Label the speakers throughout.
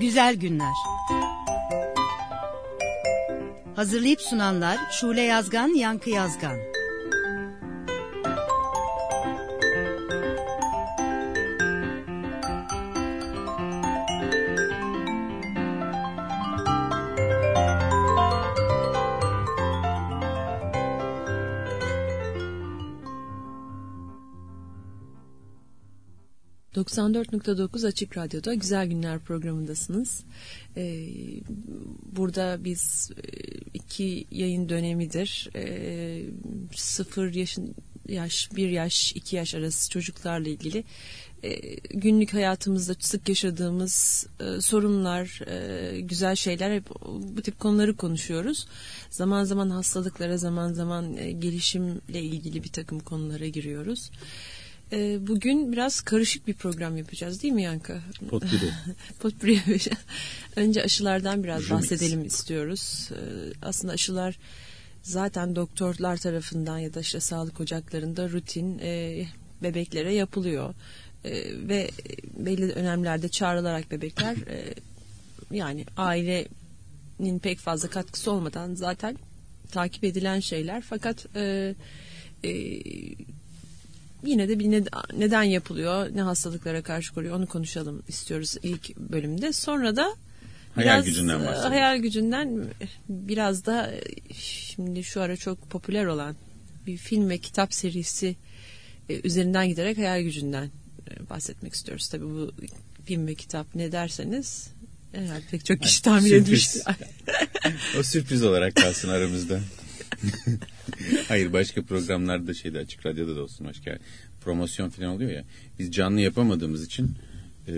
Speaker 1: Güzel Günler. Hazırlayıp sunanlar Şule Yazgan, Yankı Yazgan 94.9 Açık Radyo'da Güzel Günler programındasınız. Ee, burada biz e, iki yayın dönemidir e, sıfır yaşın, yaş, bir yaş, iki yaş arası çocuklarla ilgili e, günlük hayatımızda sık yaşadığımız e, sorunlar, e, güzel şeyler hep bu tip konuları konuşuyoruz. Zaman zaman hastalıklara, zaman zaman e, gelişimle ilgili bir takım konulara giriyoruz. E, bugün biraz karışık bir program yapacağız değil mi Yankı?
Speaker 2: Potpuri.
Speaker 1: Potpuri. Önce aşılardan biraz Remix. bahsedelim istiyoruz. E, aslında aşılar zaten doktorlar tarafından ya da işte sağlık ocaklarında rutin e, bebeklere yapılıyor. E, ve belli önemlerde çağrılarak bebekler e, yani ailenin pek fazla katkısı olmadan zaten takip edilen şeyler fakat e, e, yine de bir neden yapılıyor, ne hastalıklara karşı koruyor onu konuşalım istiyoruz ilk bölümde. Sonra da
Speaker 2: hayal biraz, gücünden bahsedelim.
Speaker 1: Hayal gücünden biraz da şimdi şu ara çok popüler olan bir film ve kitap serisi e, üzerinden giderek hayal gücünden e, bahsetmek istiyoruz. Tabii bu film ve kitap ne derseniz herhalde pek çok kişi tahmin etmiştir.
Speaker 2: o sürpriz olarak kalsın aramızda. Hayır başka programlarda şeyde açık radyoda da olsun başka promosyon falan oluyor ya. Biz canlı yapamadığımız için e,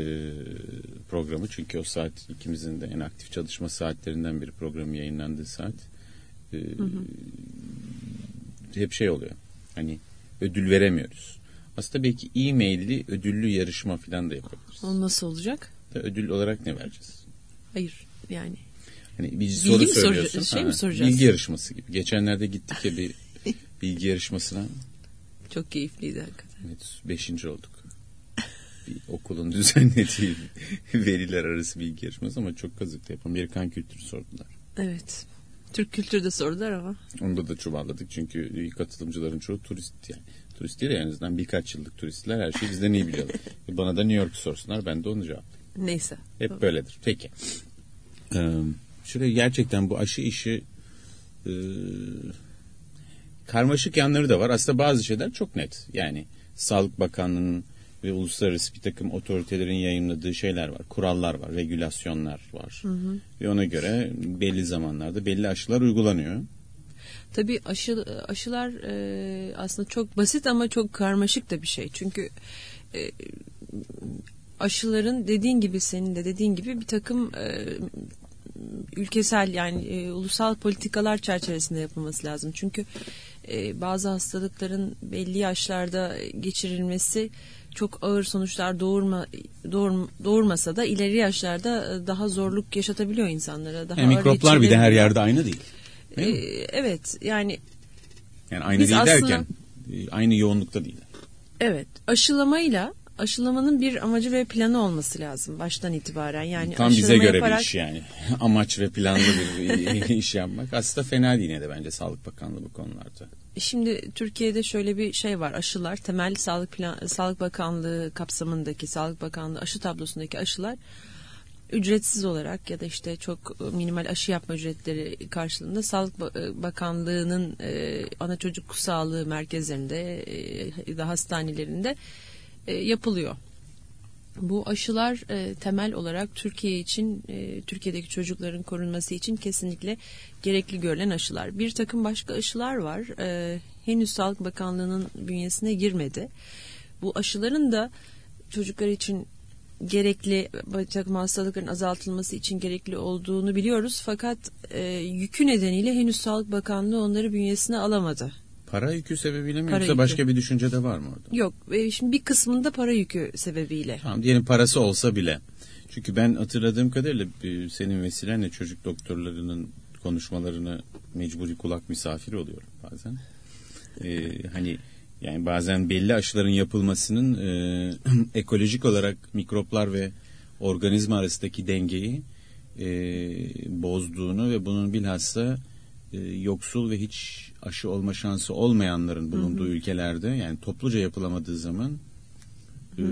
Speaker 2: programı çünkü o saat ikimizin de en aktif çalışma saatlerinden bir programı yayınlandığı saat e, hı hı. hep şey oluyor. Hani ödül veremiyoruz. Aslında belki e-mailli ödüllü yarışma falan da yapabiliriz.
Speaker 1: O nasıl olacak?
Speaker 2: Ödül olarak ne vereceğiz?
Speaker 1: Hayır yani
Speaker 2: Hani bir bilgi soru söylüyorsun. Şey ha, mi soracağız? Bilgi yarışması gibi. Geçenlerde gittik ya bir bilgi yarışmasına.
Speaker 1: Çok keyifliydi hakikaten.
Speaker 2: Evet, beşinci olduk. bir okulun düzenlediği veliler arası bilgi yarışması ama çok kazıktı. Hep Amerikan kültürü sordular.
Speaker 1: Evet. Türk kültürü de sordular ama.
Speaker 2: Onda da çuvalladık çünkü katılımcıların çoğu turist yani. Turist değil en azından birkaç yıllık turistler her şeyi bizden iyi biliyorlar. Bana da New York sorsunlar ben de onu cevaplayayım.
Speaker 1: Neyse.
Speaker 2: Hep böyledir. Peki. Ee, şuraya gerçekten bu aşı işi e, karmaşık yanları da var. Aslında bazı şeyler çok net. Yani Sağlık Bakanlığı'nın ve uluslararası bir takım otoritelerin yayınladığı şeyler var. Kurallar var, regülasyonlar var. Hı hı. Ve ona göre belli zamanlarda belli aşılar uygulanıyor.
Speaker 1: Tabii aşı, aşılar e, aslında çok basit ama çok karmaşık da bir şey. Çünkü e, aşıların dediğin gibi senin de dediğin gibi bir takım e, ülkesel yani e, ulusal politikalar çerçevesinde yapılması lazım. Çünkü e, bazı hastalıkların belli yaşlarda geçirilmesi çok ağır sonuçlar doğurma doğur, doğurmasa da ileri yaşlarda e, daha zorluk yaşatabiliyor insanlara. Daha
Speaker 2: yani mikroplar bir de her yerde aynı değil.
Speaker 1: değil ee, evet yani
Speaker 2: yani aynı değil aslında, derken e, aynı yoğunlukta değil.
Speaker 1: Evet aşılamayla aşılamanın bir amacı ve planı olması lazım baştan itibaren. Yani
Speaker 2: Tam bize göre yaparak... bir iş yani. Amaç ve planlı bir iş yapmak. Aslında fena değil yine de bence Sağlık Bakanlığı bu konularda.
Speaker 1: Şimdi Türkiye'de şöyle bir şey var. Aşılar temel Sağlık Plan Sağlık Bakanlığı kapsamındaki Sağlık Bakanlığı aşı tablosundaki aşılar ücretsiz olarak ya da işte çok minimal aşı yapma ücretleri karşılığında Sağlık Bakanlığı'nın e, ana çocuk sağlığı merkezlerinde e, da hastanelerinde e, yapılıyor. Bu aşılar e, temel olarak Türkiye için, e, Türkiye'deki çocukların korunması için kesinlikle gerekli görülen aşılar. Bir takım başka aşılar var. E, henüz Sağlık Bakanlığı'nın bünyesine girmedi. Bu aşıların da çocuklar için gerekli takım hastalıkların azaltılması için gerekli olduğunu biliyoruz. Fakat e, yükü nedeniyle henüz Sağlık Bakanlığı onları bünyesine alamadı.
Speaker 2: Para yükü sebebiyle mi para yoksa yükü. başka bir düşünce de var mı orada?
Speaker 1: Yok. E, şimdi bir kısmında para yükü sebebiyle.
Speaker 2: Tamam diyelim parası olsa bile. Çünkü ben hatırladığım kadarıyla e, senin vesilenle çocuk doktorlarının konuşmalarını mecburi kulak misafiri oluyorum bazen. Ee, hani yani bazen belli aşıların yapılmasının e, ekolojik olarak mikroplar ve organizma arasındaki dengeyi e, bozduğunu ve bunun bilhassa e, yoksul ve hiç aşı olma şansı olmayanların bulunduğu hı hı. ülkelerde yani topluca yapılamadığı zaman e,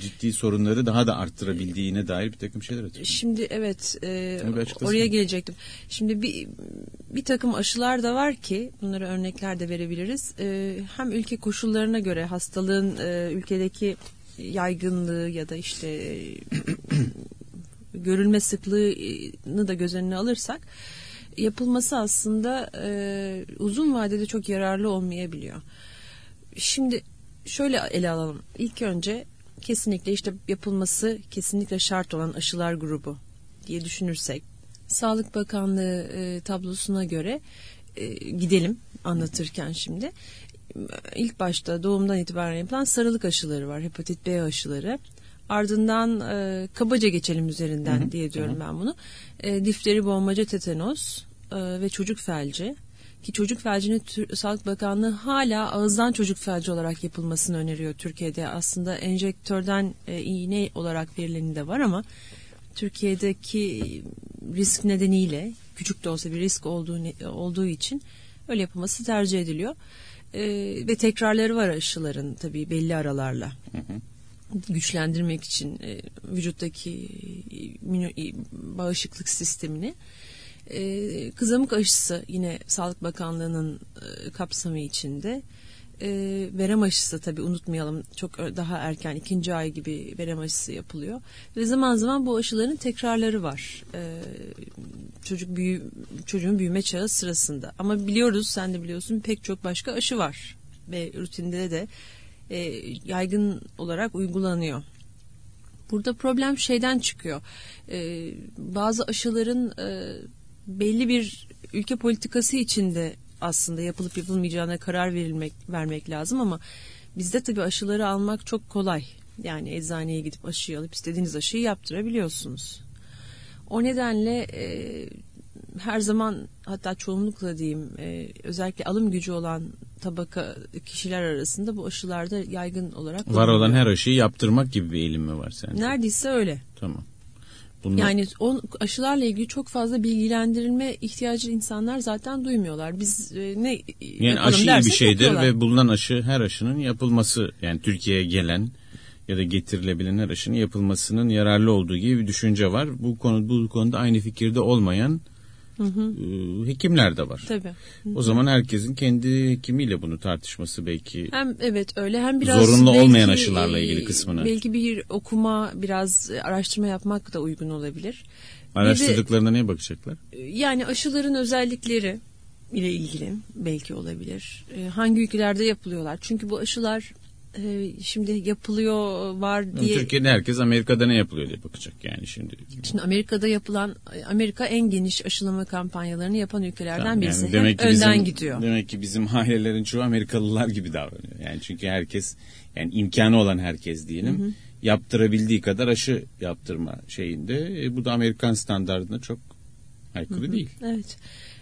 Speaker 2: ciddi sorunları daha da arttırabildiğine dair bir takım şeyler açıklıyor.
Speaker 1: Şimdi evet e, oraya gelecektim. Şimdi bir bir takım aşılar da var ki bunlara örnekler de verebiliriz. E, hem ülke koşullarına göre hastalığın e, ülkedeki yaygınlığı ya da işte görülme sıklığını da göz önüne alırsak yapılması aslında e, uzun vadede çok yararlı olmayabiliyor. Şimdi şöyle ele alalım. İlk önce kesinlikle işte yapılması kesinlikle şart olan aşılar grubu diye düşünürsek Sağlık Bakanlığı e, tablosuna göre e, gidelim anlatırken şimdi. İlk başta doğumdan itibaren yapılan sarılık aşıları var. Hepatit B aşıları. Ardından e, kabaca geçelim üzerinden hı hı, diye diyorum hı. ben bunu. E, difteri, boğmaca, tetanos e, ve çocuk felci ki çocuk felcini Sağlık Bakanlığı hala ağızdan çocuk felci olarak yapılmasını öneriyor Türkiye'de. Aslında enjektörden e, iğne olarak verileni de var ama Türkiye'deki risk nedeniyle küçük de olsa bir risk olduğu olduğu için öyle yapılması tercih ediliyor. E, ve tekrarları var aşıların tabii belli aralarla. Hı hı güçlendirmek için e, vücuttaki e, bağışıklık sistemini e, kızamık aşısı yine Sağlık Bakanlığı'nın e, kapsamı içinde. E, verem aşısı tabii unutmayalım çok daha erken ikinci ay gibi verem aşısı yapılıyor. Ve zaman zaman bu aşıların tekrarları var. E, çocuk büyü, çocuğun büyüme çağı sırasında. Ama biliyoruz sen de biliyorsun pek çok başka aşı var. Ve rutinde de e, yaygın olarak uygulanıyor. Burada problem şeyden çıkıyor. E, bazı aşıların e, belli bir ülke politikası içinde aslında yapılıp yapılmayacağına karar verilmek vermek lazım ama bizde tabii aşıları almak çok kolay. Yani eczaneye gidip aşıyı alıp istediğiniz aşıyı yaptırabiliyorsunuz. O nedenle e, her zaman hatta çoğunlukla diyeyim e, özellikle alım gücü olan tabaka kişiler arasında bu aşılarda yaygın olarak
Speaker 2: var olan her aşıyı yaptırmak gibi bir eğilim mi var sence?
Speaker 1: Neredeyse öyle.
Speaker 2: Tamam.
Speaker 1: Bunlar... Yani o aşılarla ilgili çok fazla bilgilendirilme ihtiyacı insanlar zaten duymuyorlar. Biz e, ne
Speaker 2: yani aşı iyi bir şeydir yapıyorlar. ve bulunan aşı her aşının yapılması yani Türkiye'ye gelen ya da getirilebilen her aşının yapılmasının yararlı olduğu gibi bir düşünce var. Bu konu bu konuda aynı fikirde olmayan Hı hı. Ee, hekimler de var.
Speaker 1: Tabii.
Speaker 2: Hı hı. O zaman herkesin kendi hekimiyle bunu tartışması belki.
Speaker 1: Hem evet öyle hem biraz
Speaker 2: zorunlu
Speaker 1: belki,
Speaker 2: olmayan aşılarla ilgili kısmını.
Speaker 1: Belki bir okuma, biraz araştırma yapmak da uygun olabilir.
Speaker 2: Araştırdıklarında neye bakacaklar?
Speaker 1: Yani aşıların özellikleri ile ilgili belki olabilir. Ee, hangi ülkelerde yapılıyorlar? Çünkü bu aşılar e, şimdi yapılıyor var diye.
Speaker 2: Türkiye'de herkes Amerika'da ne yapılıyor diye bakacak yani şimdi.
Speaker 1: Şimdi Amerika'da yapılan Amerika en geniş aşılama kampanyalarını yapan ülkelerden tamam, birisi.
Speaker 2: Yani demek ki önden bizim, gidiyor. Demek ki bizim ailelerin çoğu Amerikalılar gibi davranıyor. Yani çünkü herkes yani imkanı olan herkes diyelim. Hı hı. Yaptırabildiği kadar aşı yaptırma şeyinde. E, bu da Amerikan standartına çok aykırı hı hı. değil.
Speaker 1: Evet.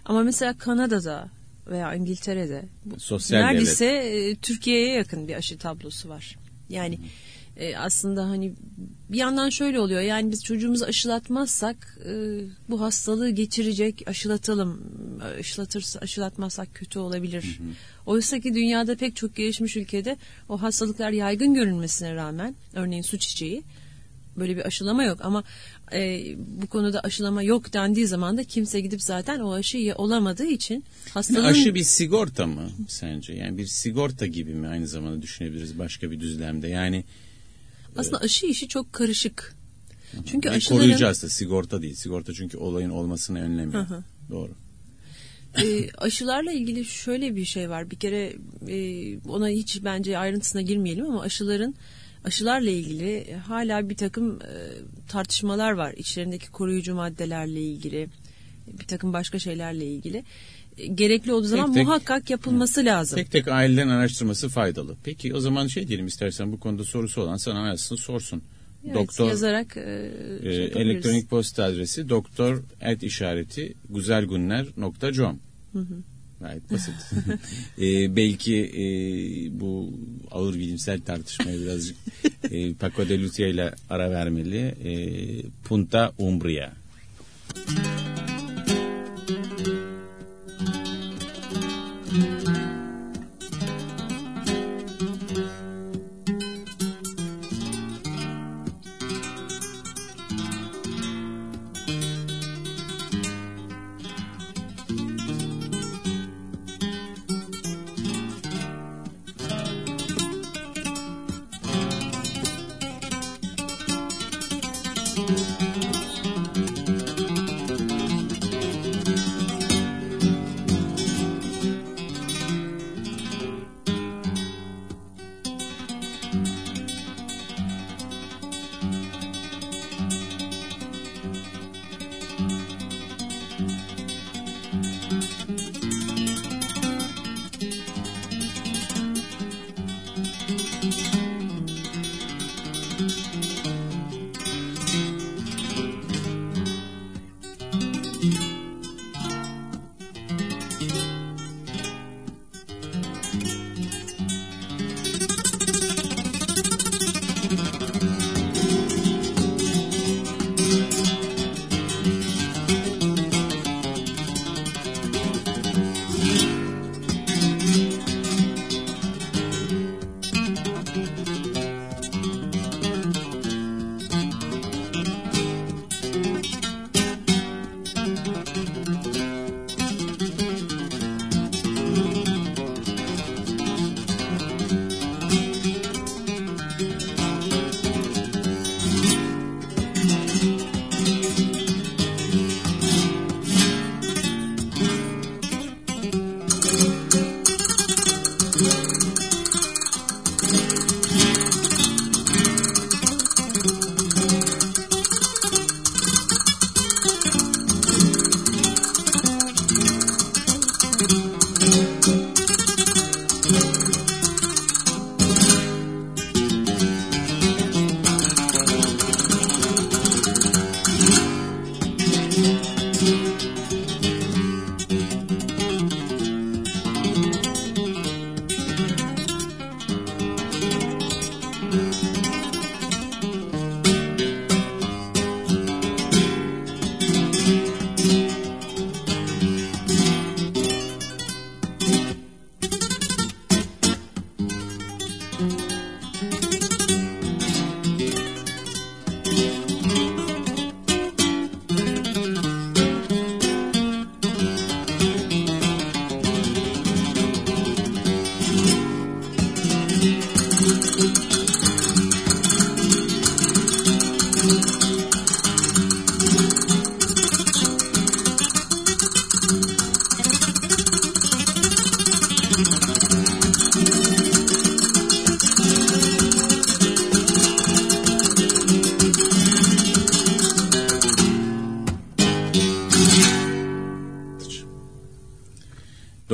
Speaker 1: Ama mesela Kanada'da veya İngiltere'de Sosyal neredeyse devlet. E, Türkiye'ye yakın bir aşı tablosu var. Yani e, aslında hani bir yandan şöyle oluyor yani biz çocuğumuzu aşılatmazsak e, bu hastalığı geçirecek aşılatalım aşılatırsa aşılatmazsak kötü olabilir. Hı hı. Oysa ki dünyada pek çok gelişmiş ülkede o hastalıklar yaygın görünmesine rağmen örneğin su çiçeği böyle bir aşılama yok ama e, bu konuda aşılama yok dendiği zaman da kimse gidip zaten o aşıyı olamadığı için hastalığın...
Speaker 2: Aşı bir sigorta mı sence? Yani bir sigorta gibi mi aynı zamanda düşünebiliriz başka bir düzlemde? Yani
Speaker 1: aslında e... aşı işi çok karışık.
Speaker 2: Çünkü yani aşıların... Koruyucu aslında sigorta değil. Sigorta çünkü olayın olmasını önlemiyor. Doğru.
Speaker 1: e, aşılarla ilgili şöyle bir şey var. Bir kere e, ona hiç bence ayrıntısına girmeyelim ama aşıların aşılarla ilgili hala bir takım e, tartışmalar var. İçlerindeki koruyucu maddelerle ilgili, bir takım başka şeylerle ilgili. E, gerekli olduğu zaman tek, muhakkak yapılması hı. lazım.
Speaker 2: Tek tek ailelerin araştırması faydalı. Peki o zaman şey diyelim istersen bu konuda sorusu olan sana arasın sorsun.
Speaker 1: Evet, doktor yazarak e,
Speaker 2: e şey elektronik posta adresi doktor et işareti güzelgunler.com. Hı hı. Gayet basit. e, belki e, bu ağır bilimsel tartışmaya birazcık e, Paco de Lucia ile ara vermeli. E, Punta Umbria.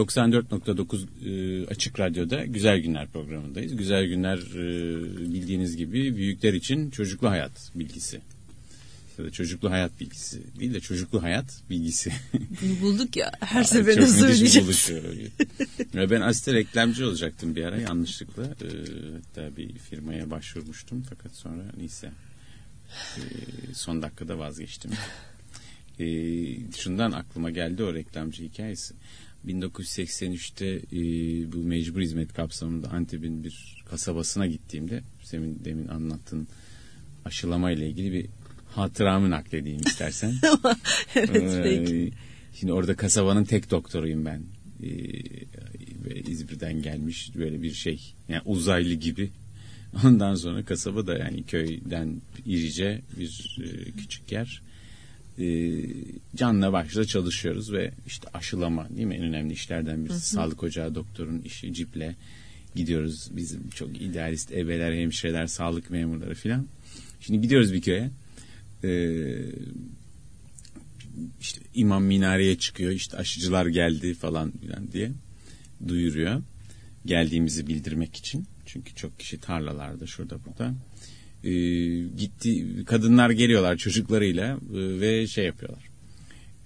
Speaker 2: ...94.9 e, Açık Radyo'da Güzel Günler programındayız. Güzel Günler e, bildiğiniz gibi büyükler için çocuklu hayat bilgisi. Ya da çocuklu hayat bilgisi değil de çocuklu hayat bilgisi.
Speaker 1: Bunu bulduk ya her seferinde söyleyeceğiz.
Speaker 2: Ben aslında reklamcı olacaktım bir ara yanlışlıkla. E, hatta bir firmaya başvurmuştum fakat sonra neyse e, son dakikada vazgeçtim. E, şundan aklıma geldi o reklamcı hikayesi. 1983'te e, bu mecbur hizmet kapsamında Antep'in bir kasabasına gittiğimde senin demin anlattığın aşılama ile ilgili bir hatıramı nakledeyim istersen.
Speaker 1: evet ee, peki.
Speaker 2: Şimdi orada kasabanın tek doktoruyum ben. Ee, İzmir'den gelmiş böyle bir şey. Yani uzaylı gibi. Ondan sonra kasaba da yani köyden irice bir e, küçük yer e, canla başla çalışıyoruz ve işte aşılama değil mi en önemli işlerden birisi. Hı hı. Sağlık ocağı doktorun işi ciple gidiyoruz. Bizim çok idealist ebeler, hemşireler, sağlık memurları filan. Şimdi gidiyoruz bir köye. Ee, işte imam minareye çıkıyor işte aşıcılar geldi falan filan diye duyuruyor. Geldiğimizi bildirmek için. Çünkü çok kişi tarlalarda şurada burada e, gitti kadınlar geliyorlar çocuklarıyla e, ve şey yapıyorlar.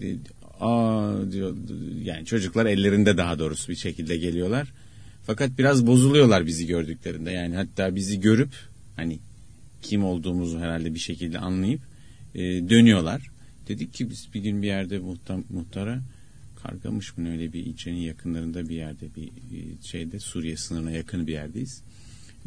Speaker 2: E, aa diyor yani çocuklar ellerinde daha doğrusu bir şekilde geliyorlar. Fakat biraz bozuluyorlar bizi gördüklerinde. Yani hatta bizi görüp hani kim olduğumuzu herhalde bir şekilde anlayıp e, dönüyorlar. Dedik ki biz bir gün bir yerde muhtar, muhtara Kargamış mı öyle bir ilçenin yakınlarında bir yerde bir e, şeyde Suriye sınırına yakın bir yerdeyiz.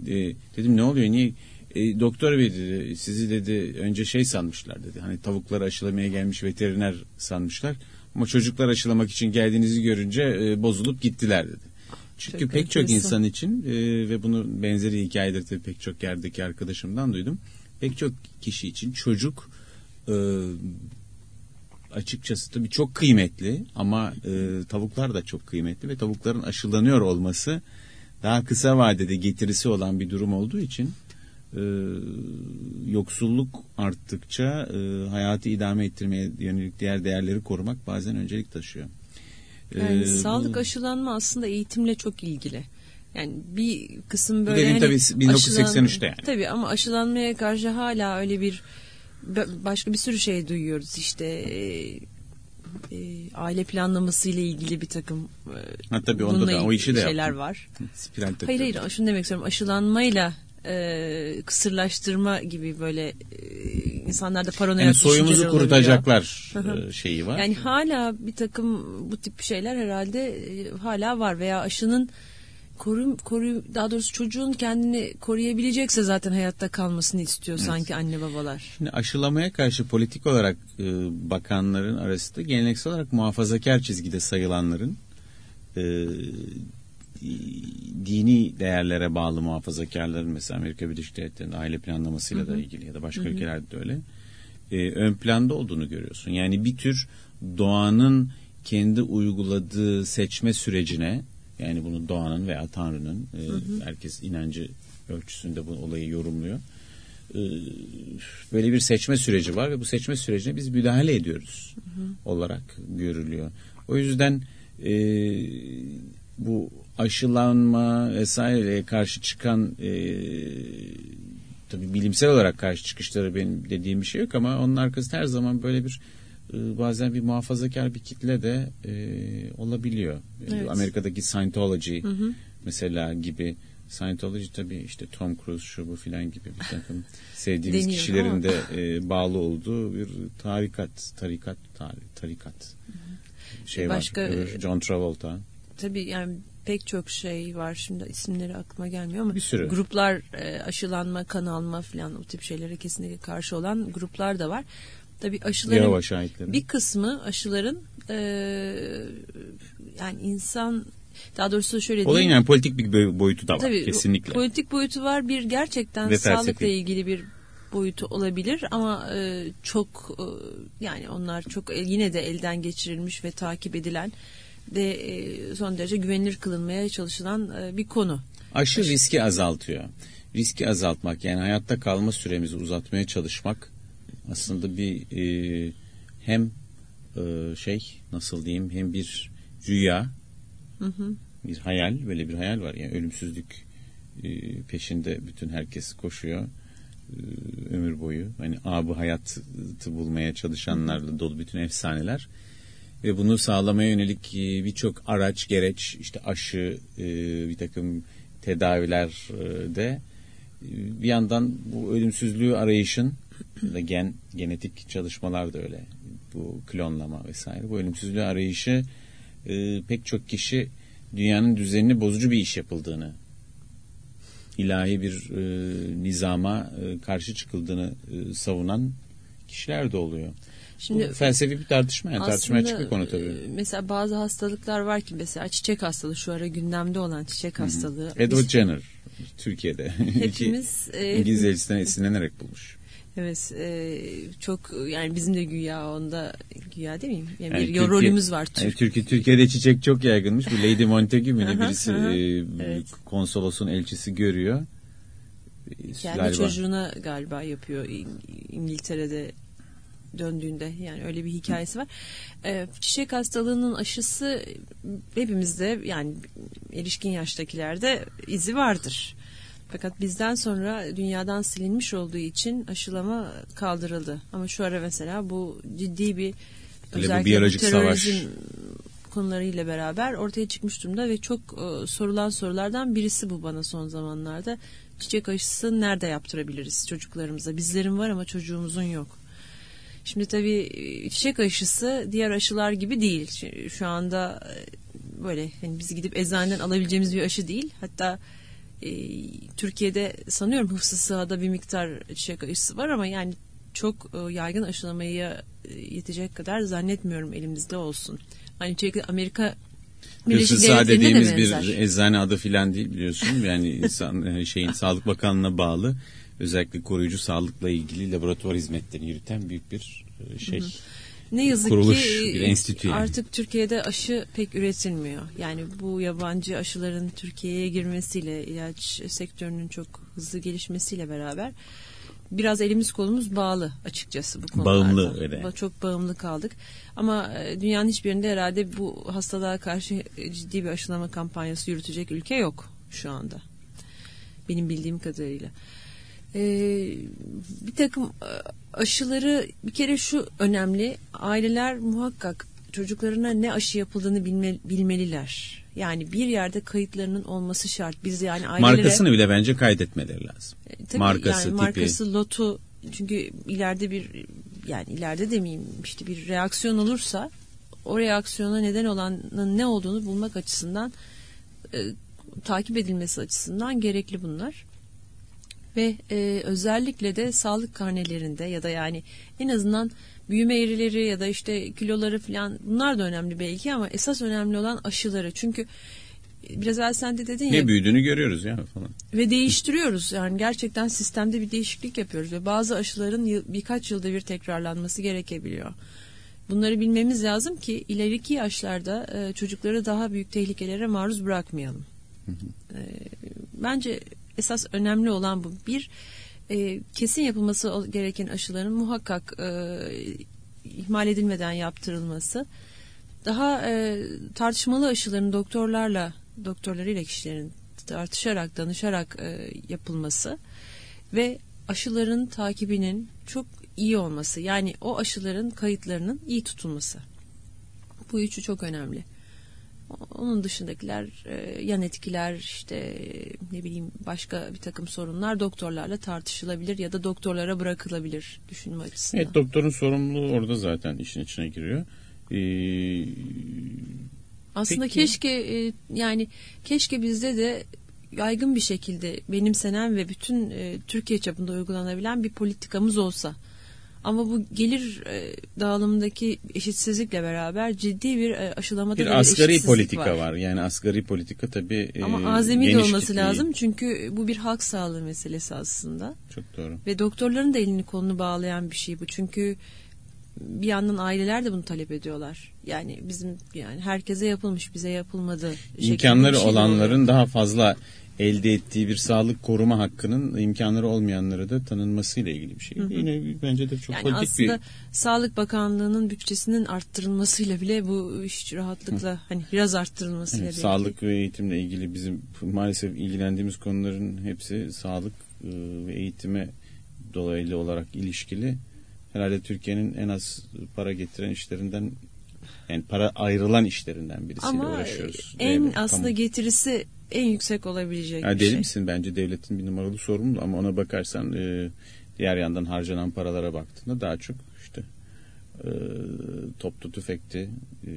Speaker 2: E, dedim ne oluyor niye e, doktor bey dedi sizi dedi önce şey sanmışlar dedi. Hani tavukları aşılamaya gelmiş veteriner sanmışlar. Ama çocuklar aşılamak için geldiğinizi görünce e, bozulup gittiler dedi. Çünkü çok pek çok insan için e, ve bunu benzeri hikayeleri tabii pek çok yerdeki arkadaşımdan duydum. Pek çok kişi için çocuk e, açıkçası tabii çok kıymetli ama e, tavuklar da çok kıymetli ve tavukların aşılanıyor olması daha kısa vadede getirisi olan bir durum olduğu için e, yoksulluk arttıkça e, hayatı idame ettirmeye yönelik diğer değerleri korumak bazen öncelik taşıyor.
Speaker 1: Yani ee, sağlık bu, aşılanma aslında eğitimle çok ilgili. Yani bir kısım böyle
Speaker 2: Dedim hani tabii 1983'te yani.
Speaker 1: Tabii ama aşılanmaya karşı hala öyle bir başka bir sürü şey duyuyoruz işte e, e, aile planlaması ile ilgili bir takım
Speaker 2: e, ha, tabii onda da o işi de
Speaker 1: şeyler yaptım. var. Spiral hayır hayır şunu demek istiyorum aşılanmayla e, kısırlaştırma gibi böyle e, insanlarda paranoya
Speaker 2: yani soyumuzu kurutacaklar e, şeyi var.
Speaker 1: Yani hala bir takım bu tip şeyler herhalde e, hala var veya aşının koru, koru daha doğrusu çocuğun kendini koruyabilecekse zaten hayatta kalmasını istiyor evet. sanki anne babalar.
Speaker 2: Şimdi aşılamaya karşı politik olarak e, bakanların arasında geleneksel olarak muhafazakar çizgide sayılanların e, dini değerlere bağlı muhafazakarların mesela Amerika Birleşik Devletleri'nde aile planlamasıyla hı hı. da ilgili ya da başka hı hı. ülkelerde de öyle e, ön planda olduğunu görüyorsun. Yani bir tür doğanın kendi uyguladığı seçme sürecine yani bunu doğanın veya Tanrı'nın e, hı hı. herkes inancı ölçüsünde bu olayı yorumluyor. E, böyle bir seçme süreci var ve bu seçme sürecine biz müdahale ediyoruz hı hı. olarak görülüyor. O yüzden e, bu aşılanma vesaireye karşı çıkan e, tabii bilimsel olarak karşı çıkışları benim dediğim bir şey yok ama onun arkasında her zaman böyle bir e, bazen bir muhafazakar bir kitle de e, olabiliyor. Evet. Amerika'daki Scientology hı hı. mesela gibi Scientology tabii işte Tom Cruise şu bu filan gibi bir takım sevdiğimiz Deniyor, kişilerin de e, bağlı olduğu bir tarikat, tarikat, tarikat şey Başka, var. John Travolta.
Speaker 1: Tabii yani pek çok şey var şimdi isimleri aklıma gelmiyor ama
Speaker 2: bir sürü.
Speaker 1: gruplar e, aşılanma, kan alma falan o tip şeylere kesinlikle karşı olan gruplar da var. Tabii aşıların bir kısmı aşıların e, yani insan daha doğrusu şöyle
Speaker 2: Olayın diyeyim. yani politik bir boyutu da var Tabii, kesinlikle.
Speaker 1: Politik boyutu var bir gerçekten Ve sağlıkla ilgili bir boyutu olabilir ama e, çok e, yani onlar çok yine de elden geçirilmiş ve takip edilen de e, son derece güvenilir kılınmaya çalışılan e, bir konu.
Speaker 2: Aşı riski azaltıyor. Riski azaltmak yani hayatta kalma süremizi uzatmaya çalışmak aslında bir e, hem e, şey nasıl diyeyim hem bir rüya hı hı. bir hayal böyle bir hayal var yani ölümsüzlük e, peşinde bütün herkes koşuyor e, ömür boyu hani abı hayatı bulmaya çalışanlarla dolu bütün efsaneler ve bunu sağlamaya yönelik e, birçok araç gereç işte aşı e, bir takım tedaviler e, de bir yandan bu ölümsüzlüğü arayışın gen genetik çalışmalar da öyle bu klonlama vesaire bu ölümsüzlüğü arayışı pek çok kişi dünyanın düzenini bozucu bir iş yapıldığını ilahi bir nizama karşı çıkıldığını savunan kişiler de oluyor. Şimdi Bu felsefi bir tartışma yani tartışmaya açık bir konu tabii. E,
Speaker 1: mesela bazı hastalıklar var ki mesela çiçek hastalığı şu ara gündemde olan çiçek hastalığı.
Speaker 2: Hı-hı. Edward Biz, Jenner Türkiye'de. Hepimiz e, İngiliz elçisinden esinlenerek bulmuş.
Speaker 1: Evet e, çok yani bizim de güya onda güya değil miyim? Yani, yani bir Türkiye, rolümüz var.
Speaker 2: Türk. Yani Türkiye, Türkiye'de çiçek çok yaygınmış. Bu Lady Montague mi birisi e, evet. konsolosun elçisi görüyor.
Speaker 1: Kendi galiba. çocuğuna galiba yapıyor İngiltere'de döndüğünde yani öyle bir hikayesi var. E, çiçek hastalığının aşısı hepimizde yani erişkin yaştakilerde izi vardır. Fakat bizden sonra dünyadan silinmiş olduğu için aşılama kaldırıldı. Ama şu ara mesela bu ciddi bir
Speaker 2: özellikle bu biyolojik terörizm savaş.
Speaker 1: konularıyla beraber ortaya çıkmış durumda ve çok e, sorulan sorulardan birisi bu bana son zamanlarda. Çiçek aşısı nerede yaptırabiliriz çocuklarımıza? Bizlerin var ama çocuğumuzun yok. Şimdi tabii e, çiçek aşısı diğer aşılar gibi değil. Şu anda e, böyle hani biz gidip eczaneden alabileceğimiz bir aşı değil. Hatta e, Türkiye'de sanıyorum hıfzı sahada bir miktar çiçek aşısı var ama yani çok e, yaygın aşılamaya e, yetecek kadar zannetmiyorum elimizde olsun. Aynı şekilde Amerika
Speaker 2: Birleşik Devletleri'nde dediğimiz de bir eczane adı filan değil biliyorsun. Yani insan e, şeyin Sağlık Bakanlığı'na bağlı özellikle koruyucu sağlıkla ilgili laboratuvar hizmetlerini yürüten büyük bir e, şey. Hı hı.
Speaker 1: Ne yazık kuruluş, ki bir enstitü yani. artık Türkiye'de aşı pek üretilmiyor. Yani bu yabancı aşıların Türkiye'ye girmesiyle ilaç sektörünün çok hızlı gelişmesiyle beraber biraz elimiz kolumuz bağlı açıkçası bu konularda.
Speaker 2: Bağımlı öyle.
Speaker 1: Çok bağımlı kaldık. Ama e, dünyanın hiçbirinde herhalde bu hastalığa karşı ciddi bir aşılama kampanyası yürütecek ülke yok şu anda. Benim bildiğim kadarıyla. Ee, bir takım e, aşıları bir kere şu önemli. Aileler muhakkak çocuklarına ne aşı yapıldığını bilme, bilmeliler. Yani bir yerde kayıtlarının olması şart. Biz yani ailelere...
Speaker 2: Markasını bile bence kaydetmeleri lazım.
Speaker 1: E, tabii markası, yani markası, tipi. lotu çünkü ileride bir yani ileride demeyeyim işte bir reaksiyon olursa o reaksiyona neden olanın ne olduğunu bulmak açısından e, takip edilmesi açısından gerekli bunlar ve e, özellikle de sağlık karnelerinde ya da yani en azından büyüme eğrileri ya da işte kiloları falan bunlar da önemli belki ama esas önemli olan aşıları. Çünkü biraz evvel sen de dedin
Speaker 2: ya. Ne büyüdüğünü görüyoruz ya falan.
Speaker 1: Ve değiştiriyoruz yani gerçekten sistemde bir değişiklik yapıyoruz ve bazı aşıların yıl, birkaç yılda bir tekrarlanması gerekebiliyor. Bunları bilmemiz lazım ki ileriki yaşlarda e, çocukları daha büyük tehlikelere maruz bırakmayalım. Hı hı. E, bence esas önemli olan bu. Bir, e, kesin yapılması gereken aşıların muhakkak e, ihmal edilmeden yaptırılması. Daha e, tartışmalı aşıların doktorlarla, doktorlarıyla kişilerin tartışarak, danışarak e, yapılması ve aşıların takibinin çok iyi olması. Yani o aşıların kayıtlarının iyi tutulması. Bu üçü çok önemli. Onun dışındakiler e, yan etkiler işte ne bileyim başka bir takım sorunlar doktorlarla tartışılabilir ya da doktorlara bırakılabilir düşünme açısından.
Speaker 2: Evet doktorun sorumluluğu orada zaten işin içine giriyor. Ee,
Speaker 1: Aslında peki. keşke e, yani keşke bizde de yaygın bir şekilde benimsenen ve bütün e, Türkiye çapında uygulanabilen bir politikamız olsa. Ama bu gelir e, dağılımındaki eşitsizlikle beraber ciddi bir e, aşılamada
Speaker 2: bir, bir asgari politika var. var. Yani asgari politika tabii
Speaker 1: e, Ama azami de olması kitleyi. lazım çünkü bu bir halk sağlığı meselesi aslında.
Speaker 2: Çok doğru.
Speaker 1: Ve doktorların da elini kolunu bağlayan bir şey bu. Çünkü bir yandan aileler de bunu talep ediyorlar. Yani bizim yani herkese yapılmış bize yapılmadı.
Speaker 2: İmkanları şey olanların oluyor. daha fazla elde ettiği bir sağlık koruma hakkının imkanları olmayanlara da tanınmasıyla ilgili bir şey. Hı hı. Yine bence de çok yani politik
Speaker 1: aslında bir... Sağlık Bakanlığı'nın bütçesinin arttırılmasıyla bile bu iş rahatlıkla hı. hani biraz arttırılmasıyla evet,
Speaker 2: Sağlık ve eğitimle ilgili bizim maalesef ilgilendiğimiz konuların hepsi sağlık e, ve eğitime dolaylı olarak ilişkili. Herhalde Türkiye'nin en az para getiren işlerinden yani para ayrılan işlerinden birisiyle Ama uğraşıyoruz.
Speaker 1: en Devlet, aslında tamam. getirisi en yüksek olabilecek
Speaker 2: yani
Speaker 1: bir
Speaker 2: şey. misin bence devletin bir numaralı sorumlu ama ona bakarsan e, diğer yandan harcanan paralara baktığında daha çok işte e, toplu tüfekti e,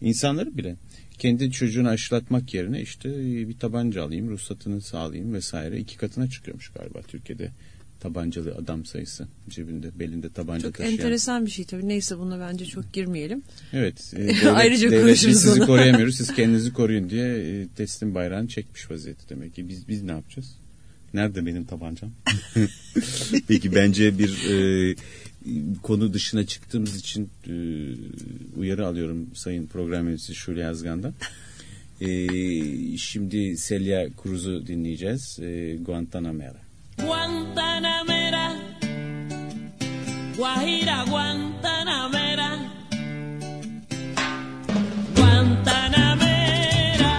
Speaker 2: insanları bile kendi çocuğunu aşılatmak yerine işte bir tabanca alayım ruhsatını sağlayayım vesaire iki katına çıkıyormuş galiba Türkiye'de tabancalı adam sayısı cebinde belinde tabanca
Speaker 1: çok
Speaker 2: taşıyan.
Speaker 1: Çok enteresan bir şey tabii. Neyse buna bence çok girmeyelim.
Speaker 2: Evet. E, devlet, Ayrıca devlet biz sizi onu. koruyamıyoruz. Siz kendinizi koruyun diye e, teslim bayrağını çekmiş vaziyette demek ki. Biz biz ne yapacağız? Nerede benim tabancam? Peki bence bir e, konu dışına çıktığımız için e, uyarı alıyorum Sayın Program Yöneticisi Şule Yazgan'dan. E, şimdi Celia Cruz'u dinleyeceğiz. E, Guantanamera.
Speaker 3: Guantanamera, Guajira Guantanamera, Guantanamera.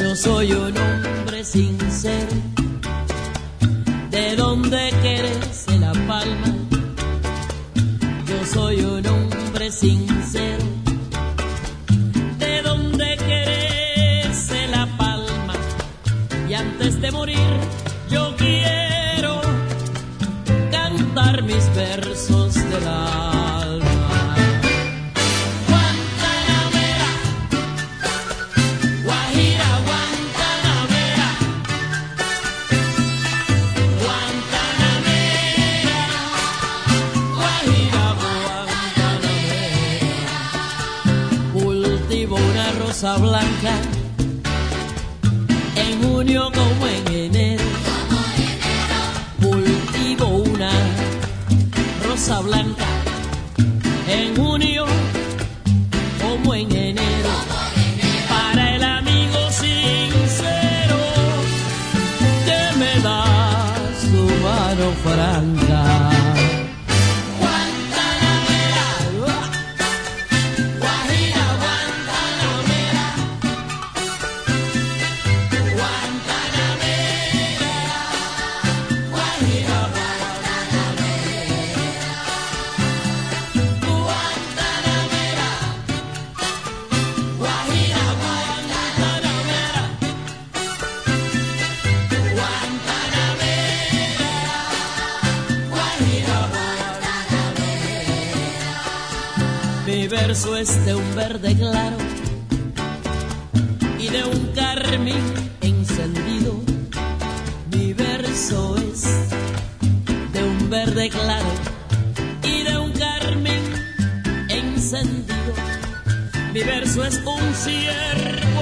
Speaker 3: Yo soy un hombre sincero, de donde crece la palma, soy un hombre sincero, Mi verso es un ciervo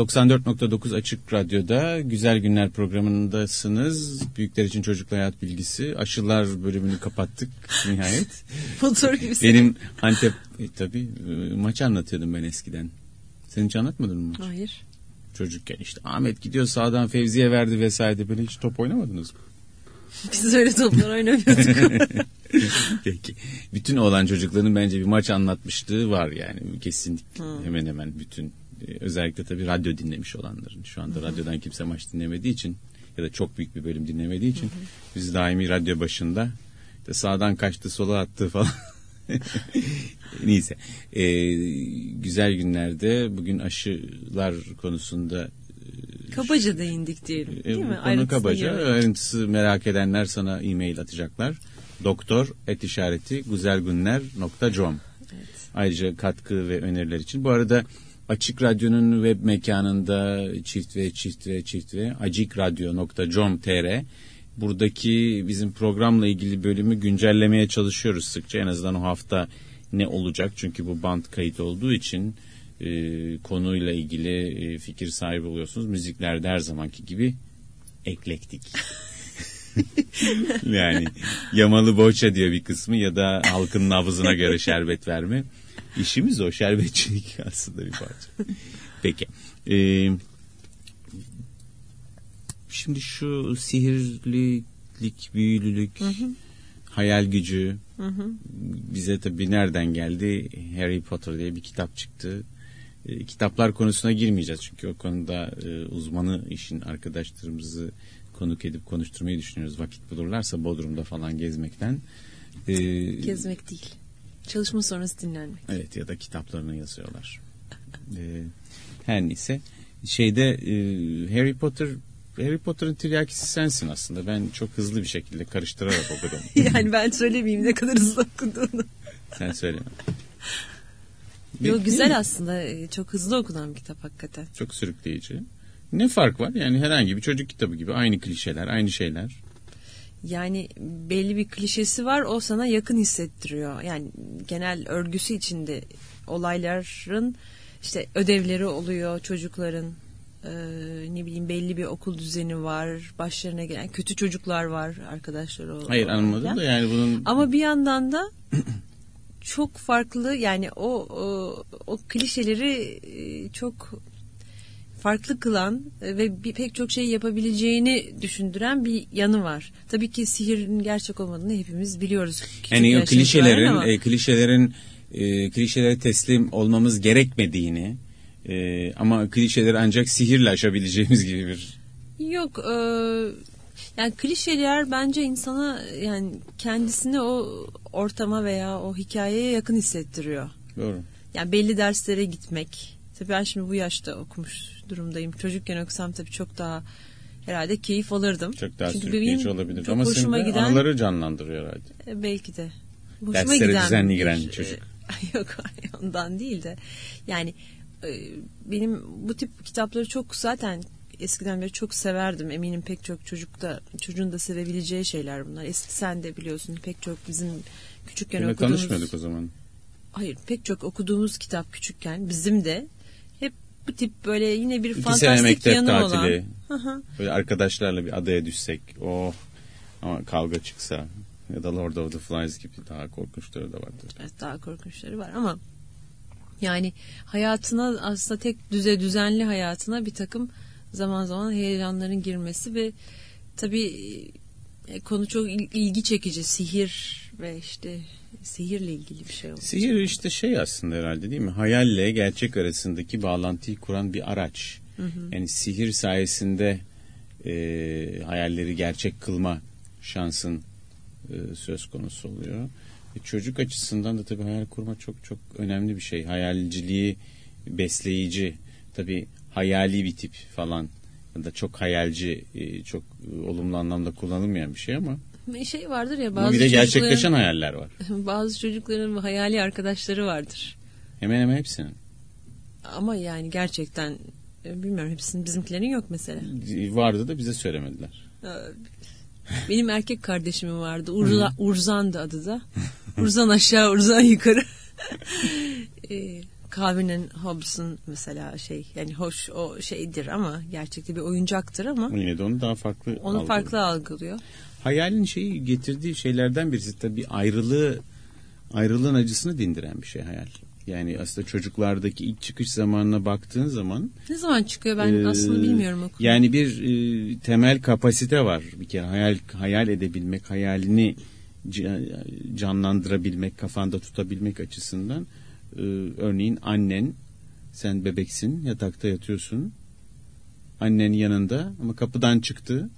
Speaker 2: 94.9 Açık Radyo'da Güzel Günler programındasınız. Büyükler için çocuklar hayat bilgisi. Aşılar bölümünü kapattık nihayet.
Speaker 1: Motor gibi.
Speaker 2: Benim Antep e, tabii e, maç anlatıyordum ben eskiden. Sen hiç anlatmadın mı maç?
Speaker 1: Hayır.
Speaker 2: Çocukken işte Ahmet gidiyor sağdan Fevzi'ye verdi vesaire böyle hiç top oynamadınız mı?
Speaker 1: Biz öyle toplar oynamıyorduk.
Speaker 2: Peki. Bütün oğlan çocukların bence bir maç anlatmışlığı var yani kesinlikle hemen hemen bütün özellikle tabii radyo dinlemiş olanların şu anda radyodan kimse maç dinlemediği için ya da çok büyük bir bölüm dinlemediği için biz daimi radyo başında işte sağdan kaçtı sola attı falan. Neyse. E, güzel günlerde bugün aşılar konusunda
Speaker 1: Kabaca değindik diyelim.
Speaker 2: e,
Speaker 1: Değil mi?
Speaker 2: konu kabaca. Ayrıntısı merak edenler sana e-mail atacaklar. Doktor et işareti güzelgünler.com Ayrıca katkı ve öneriler için. Bu arada Açık Radyo'nun web mekanında çift ve çift ve çift ve acikradyo.com.tr buradaki bizim programla ilgili bölümü güncellemeye çalışıyoruz sıkça. En azından o hafta ne olacak? Çünkü bu band kayıt olduğu için e, konuyla ilgili e, fikir sahibi oluyorsunuz. Müziklerde her zamanki gibi eklektik. yani yamalı boğaça diyor bir kısmı ya da halkın nabzına göre şerbet verme. İşimiz o şerbetçilik aslında bir parça. Peki. Ee, şimdi şu sihirlilik, büyülülük, hayal gücü bize tabii nereden geldi? Harry Potter diye bir kitap çıktı. E, kitaplar konusuna girmeyeceğiz çünkü o konuda e, uzmanı işin arkadaşlarımızı konuk edip konuşturmayı düşünüyoruz. Vakit bulurlarsa Bodrum'da falan gezmekten. E,
Speaker 1: Gezmek değil. Çalışma sonrası dinlenmek.
Speaker 2: Evet ya da kitaplarını yazıyorlar. Ee, her neyse. Şeyde e, Harry Potter Harry Potter'ın tiryakisi sensin aslında. Ben çok hızlı bir şekilde karıştırarak okudum.
Speaker 1: yani ben söylemeyeyim ne kadar hızlı okuduğunu.
Speaker 2: Sen söyleme.
Speaker 1: Yo, güzel aslında. Ee, Çok hızlı okunan bir kitap hakikaten.
Speaker 2: Çok sürükleyici. Ne fark var? Yani herhangi bir çocuk kitabı gibi aynı klişeler, aynı şeyler.
Speaker 1: Yani belli bir klişesi var o sana yakın hissettiriyor. Yani genel örgüsü içinde olayların işte ödevleri oluyor çocukların e, ne bileyim belli bir okul düzeni var başlarına gelen kötü çocuklar var arkadaşları olarak.
Speaker 2: Hayır anlamadım da yani bunun
Speaker 1: Ama bir yandan da çok farklı yani o o, o klişeleri e, çok farklı kılan ve bir, pek çok şey yapabileceğini düşündüren bir yanı var. Tabii ki sihirin gerçek olmadığını hepimiz biliyoruz.
Speaker 2: yani o klişelerin
Speaker 1: ama-
Speaker 2: e, klişelerin e, klişelere teslim olmamız gerekmediğini e, ama klişeleri ancak sihirle aşabileceğimiz gibi bir
Speaker 1: Yok e, yani klişeler bence insana yani kendisini o ortama veya o hikayeye yakın hissettiriyor.
Speaker 2: doğru.
Speaker 1: Yani belli derslere gitmek. Tabii ben şimdi bu yaşta okumuş durumdayım. Çocukken okusam tabii çok daha herhalde keyif alırdım.
Speaker 2: Çok daha
Speaker 1: Çünkü
Speaker 2: sürükleyici olabilir. Ama senin de
Speaker 1: giden
Speaker 2: anıları canlandırıyor herhalde.
Speaker 1: E, belki de. Hoşuma
Speaker 2: Derslere
Speaker 1: giden
Speaker 2: düzenli
Speaker 1: bir-
Speaker 2: giren çocuk.
Speaker 1: Yok ondan değil de. Yani e, benim bu tip kitapları çok zaten eskiden beri çok severdim. Eminim pek çok çocuk da çocuğun da sevebileceği şeyler bunlar. Eski sen de biliyorsun pek çok bizim küçükken
Speaker 2: Seninle
Speaker 1: okuduğumuz
Speaker 2: tanışmıyorduk o zaman.
Speaker 1: Hayır pek çok okuduğumuz kitap küçükken bizim de bu tip böyle yine bir
Speaker 2: İki
Speaker 1: fantastik yanı
Speaker 2: tatili.
Speaker 1: olan. Hı hı.
Speaker 2: Böyle arkadaşlarla bir adaya düşsek. Oh. Ama kavga çıksa. Ya da Lord of the Flies gibi daha korkunçları da vardı.
Speaker 1: Evet, daha korkunçları var ama yani hayatına aslında tek düze düzenli hayatına bir takım zaman zaman heyecanların girmesi ve tabii e, konu çok il- ilgi çekici sihir ve işte sihirle ilgili bir şey oldu.
Speaker 2: Sihir işte şey aslında herhalde değil mi? Hayalle gerçek arasındaki bağlantıyı kuran bir araç. Yani sihir sayesinde e, hayalleri gerçek kılma şansın e, söz konusu oluyor. E, çocuk açısından da tabii hayal kurma çok çok önemli bir şey. Hayalciliği besleyici. Tabii hayali bir tip falan ya da çok hayalci, e, çok e, olumlu anlamda kullanılmayan bir şey ama
Speaker 1: şey vardır ya
Speaker 2: ama
Speaker 1: bazı
Speaker 2: bir de gerçekleşen hayaller var.
Speaker 1: bazı çocukların hayali arkadaşları vardır.
Speaker 2: Hemen hemen hepsinin.
Speaker 1: Ama yani gerçekten e, bilmiyorum hepsinin bizimkilerin yok mesela.
Speaker 2: Vardı da bize söylemediler.
Speaker 1: Ee, Benim erkek kardeşimim vardı. Urza, Urzan'dı adı da. Urzan aşağı, Urzan yukarı. Ee, Calvin'in Hobbes'ın mesela şey yani hoş o şeydir ama gerçekte bir oyuncaktır ama
Speaker 2: Ama yine de onu daha farklı
Speaker 1: onu
Speaker 2: algılıyor.
Speaker 1: farklı algılıyor.
Speaker 2: Hayalin şeyi getirdiği şeylerden birisi tabii ayrılığı ayrılığın acısını dindiren bir şey hayal. Yani aslında çocuklardaki ilk çıkış zamanına baktığın zaman
Speaker 1: Ne zaman çıkıyor ben
Speaker 2: e,
Speaker 1: aslında bilmiyorum okulu.
Speaker 2: Yani bir e, temel kapasite var bir kere hayal hayal edebilmek, hayalini ca- canlandırabilmek, kafanda tutabilmek açısından. E, örneğin annen sen bebeksin, yatakta yatıyorsun. Annen yanında ama kapıdan çıktı.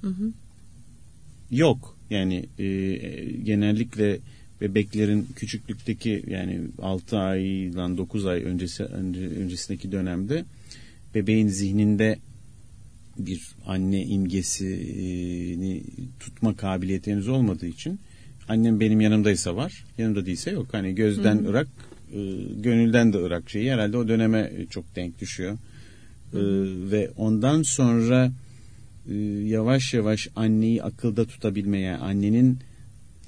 Speaker 1: Hı hı.
Speaker 2: Yok. Yani e, genellikle bebeklerin küçüklükteki yani 6 aydan 9 ay öncesi önce, öncesindeki dönemde bebeğin zihninde bir anne imgesini tutma kabiliyeti henüz olmadığı için annem benim yanımdaysa var, yanımda değilse yok. Hani gözden ırak, e, gönülden de ırak şeyi herhalde o döneme çok denk düşüyor. E, ve ondan sonra e, yavaş yavaş anneyi akılda tutabilmeye, annenin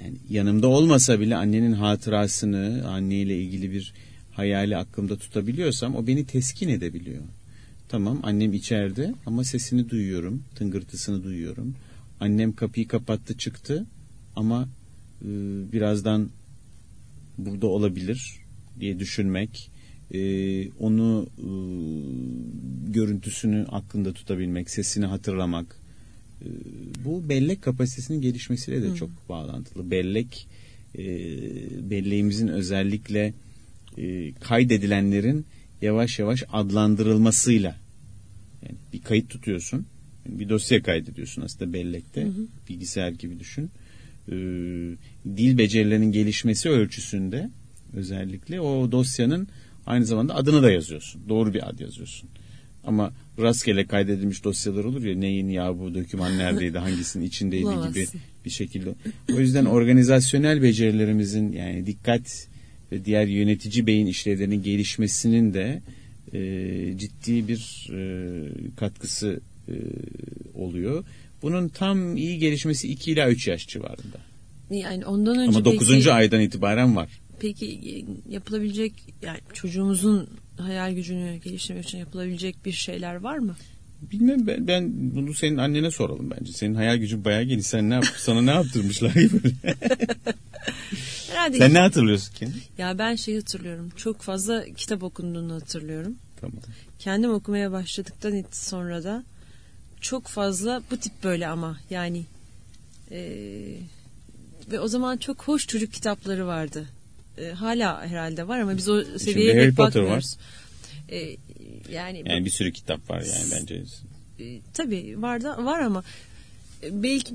Speaker 2: yani yanımda olmasa bile annenin hatırasını, anneyle ilgili bir hayali aklımda tutabiliyorsam o beni teskin edebiliyor. Tamam annem içeride ama sesini duyuyorum, tıngırtısını duyuyorum. Annem kapıyı kapattı çıktı ama e, birazdan burada olabilir diye düşünmek, e, onu e, görüntüsünü aklında tutabilmek, sesini hatırlamak, e, bu bellek kapasitesinin gelişmesiyle de çok bağlantılı. Bellek e, belleğimizin özellikle e, kaydedilenlerin yavaş yavaş adlandırılmasıyla yani bir kayıt tutuyorsun. Bir dosya kaydediyorsun aslında bellekte. Bilgisayar gibi düşün. E, dil becerilerinin gelişmesi ölçüsünde özellikle o dosyanın aynı zamanda adını da yazıyorsun. Doğru bir ad yazıyorsun. Ama rastgele kaydedilmiş dosyalar olur ya neyin ya bu doküman neredeydi hangisinin içindeydi gibi bir şekilde. O yüzden organizasyonel becerilerimizin yani dikkat ve diğer yönetici beyin işlevlerinin gelişmesinin de e, ciddi bir e, katkısı e, oluyor. Bunun tam iyi gelişmesi 2 ila 3 yaş civarında.
Speaker 1: Yani ondan önce
Speaker 2: Ama 9.
Speaker 1: peki,
Speaker 2: aydan itibaren var.
Speaker 1: Peki e, yapılabilecek yani çocuğumuzun hayal gücünü geliştirmek için yapılabilecek bir şeyler var mı?
Speaker 2: Bilmem ben, ben bunu senin annene soralım bence. Senin hayal gücün bayağı geniş. Sen ne yap sana ne yaptırmışlar böyle?
Speaker 1: Herhalde
Speaker 2: Sen ne hatırlıyorsun ki?
Speaker 1: ya ben şey hatırlıyorum. Çok fazla kitap okunduğunu hatırlıyorum.
Speaker 2: Tamam.
Speaker 1: Kendim okumaya başladıktan sonra da çok fazla bu tip böyle ama yani eee, ve o zaman çok hoş çocuk kitapları vardı. Eee, hala herhalde var ama biz o seviyeye
Speaker 2: Harry
Speaker 1: pek
Speaker 2: Potter
Speaker 1: bakmıyoruz. Eee, yani,
Speaker 2: Yani bir sürü kitap var yani bence.
Speaker 1: e, tabii var da var ama e, belki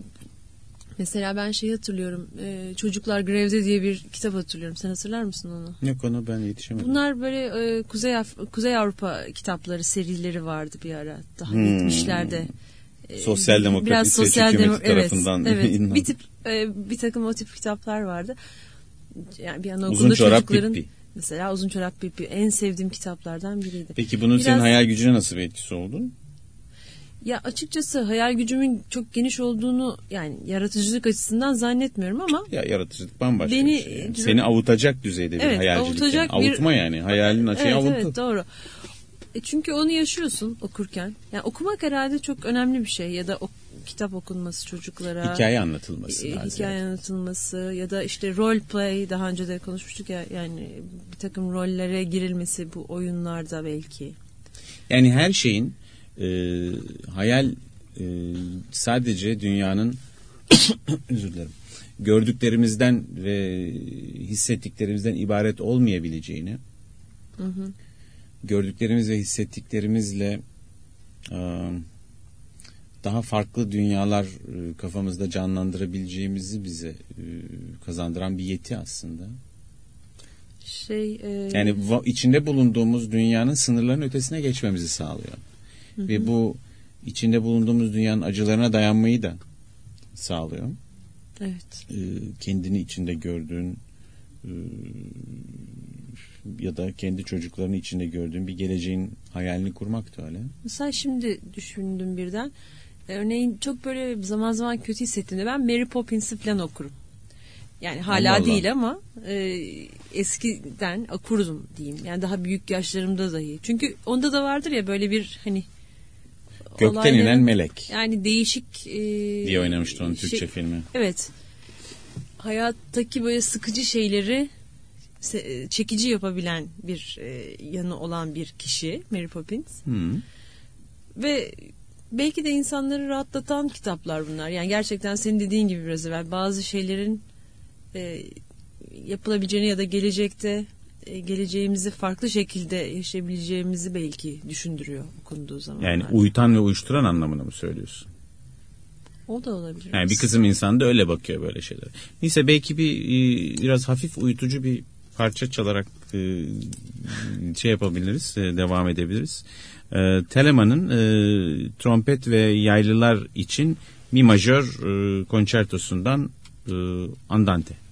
Speaker 1: mesela ben şey hatırlıyorum e, Çocuklar Grevde diye bir kitap hatırlıyorum. Sen hatırlar mısın onu?
Speaker 2: Yok ona ben yetişemedim.
Speaker 1: Bunlar böyle e, Kuzey Af- Kuzey Avrupa kitapları serileri vardı bir ara daha
Speaker 2: Hmm.
Speaker 1: 70'lerde. E,
Speaker 2: Sosyal Demokrat
Speaker 1: biraz
Speaker 2: İsveç
Speaker 1: sosyal
Speaker 2: hükümeti
Speaker 1: demo- evet,
Speaker 2: tarafından
Speaker 1: evet,
Speaker 2: yayınlandı.
Speaker 1: bir tip e, bir takım o tip kitaplar vardı. Yani bir anaokulunda
Speaker 2: Uzun Çorap Pippi.
Speaker 1: mesela Uzun Çorap Pippi en sevdiğim kitaplardan biriydi.
Speaker 2: Peki bunun senin
Speaker 1: Biraz-
Speaker 2: hayal gücüne nasıl bir etkisi oldu?
Speaker 1: Ya açıkçası hayal gücümün çok geniş olduğunu yani yaratıcılık açısından zannetmiyorum ama
Speaker 2: Ya yaratıcılık bambaşka
Speaker 1: Beni-
Speaker 2: bir şey. yani. Seni avutacak düzeyde bir
Speaker 1: Evet,
Speaker 2: hayalcilik.
Speaker 1: avutacak
Speaker 2: yani.
Speaker 1: bir-
Speaker 2: Avutma yani. Hayalin açığı
Speaker 1: evet
Speaker 2: avuntu.
Speaker 1: evet doğru. E çünkü onu yaşıyorsun okurken. Yani okumak herhalde çok önemli bir şey ya da o, kitap okunması çocuklara.
Speaker 2: Hikaye anlatılması.
Speaker 1: e,
Speaker 2: daha
Speaker 1: hikaye anlatılması ya da işte role play daha önce de konuşmuştuk ya yani bir takım rollere girilmesi bu oyunlarda belki.
Speaker 2: Yani her şeyin e, hayal e, sadece dünyanın özür dilerim gördüklerimizden ve hissettiklerimizden ibaret olmayabileceğini
Speaker 1: Hı hı.
Speaker 2: gördüklerimiz ve hissettiklerimizle e, daha farklı dünyalar e, kafamızda canlandırabileceğimizi bize e, kazandıran bir yeti aslında.
Speaker 1: Şey e,
Speaker 2: Yani içinde bulunduğumuz dünyanın sınırlarının ötesine geçmemizi sağlıyor. Ve bu içinde bulunduğumuz dünyanın acılarına dayanmayı da sağlıyor.
Speaker 1: evet.
Speaker 2: Ee, kendini içinde gördüğün e, ya da kendi çocuklarını içinde gördüğün bir geleceğin hayalini kurmak da öyle.
Speaker 1: Mesela şimdi düşündüm birden. E, Örneğin çok böyle zaman zaman kötü hissettiğimde ben Mary Poppins'i falan okurum. Yani hala
Speaker 2: Allah
Speaker 1: değil ama e, eskiden okurdum diyeyim. Yani daha büyük yaşlarımda dahi. Çünkü onda da vardır ya böyle bir hani
Speaker 2: Gökten
Speaker 1: olayların-
Speaker 2: inen melek
Speaker 1: Yani değişik e,
Speaker 2: diye oynamıştı onun Türkçe
Speaker 1: şey-
Speaker 2: filmi.
Speaker 1: Evet. Hayattaki böyle sıkıcı şeyleri se- çekici yapabilen bir e, yanı olan bir kişi Mary Poppins.
Speaker 2: Hı.
Speaker 1: Ve belki de insanları rahatlatan kitaplar bunlar. Yani gerçekten senin dediğin gibi biraz evvel bazı şeylerin e, yapılabileceğini ya da gelecekte e, geleceğimizi farklı şekilde yaşayabileceğimizi belki düşündürüyor okunduğu zaman.
Speaker 2: Yani uyutan ve uyuşturan anlamını mı söylüyorsun?
Speaker 1: o da olabilir.
Speaker 2: Yani bir kısım insan da öyle bakıyor böyle şeylere. Neyse belki bir e, biraz hafif uyutucu bir parça çalarak e, şey yapabiliriz, e, devam edebiliriz. E, Telemann'ın e, trompet ve yaylılar için mi majör e, konçertosundan e, Andante.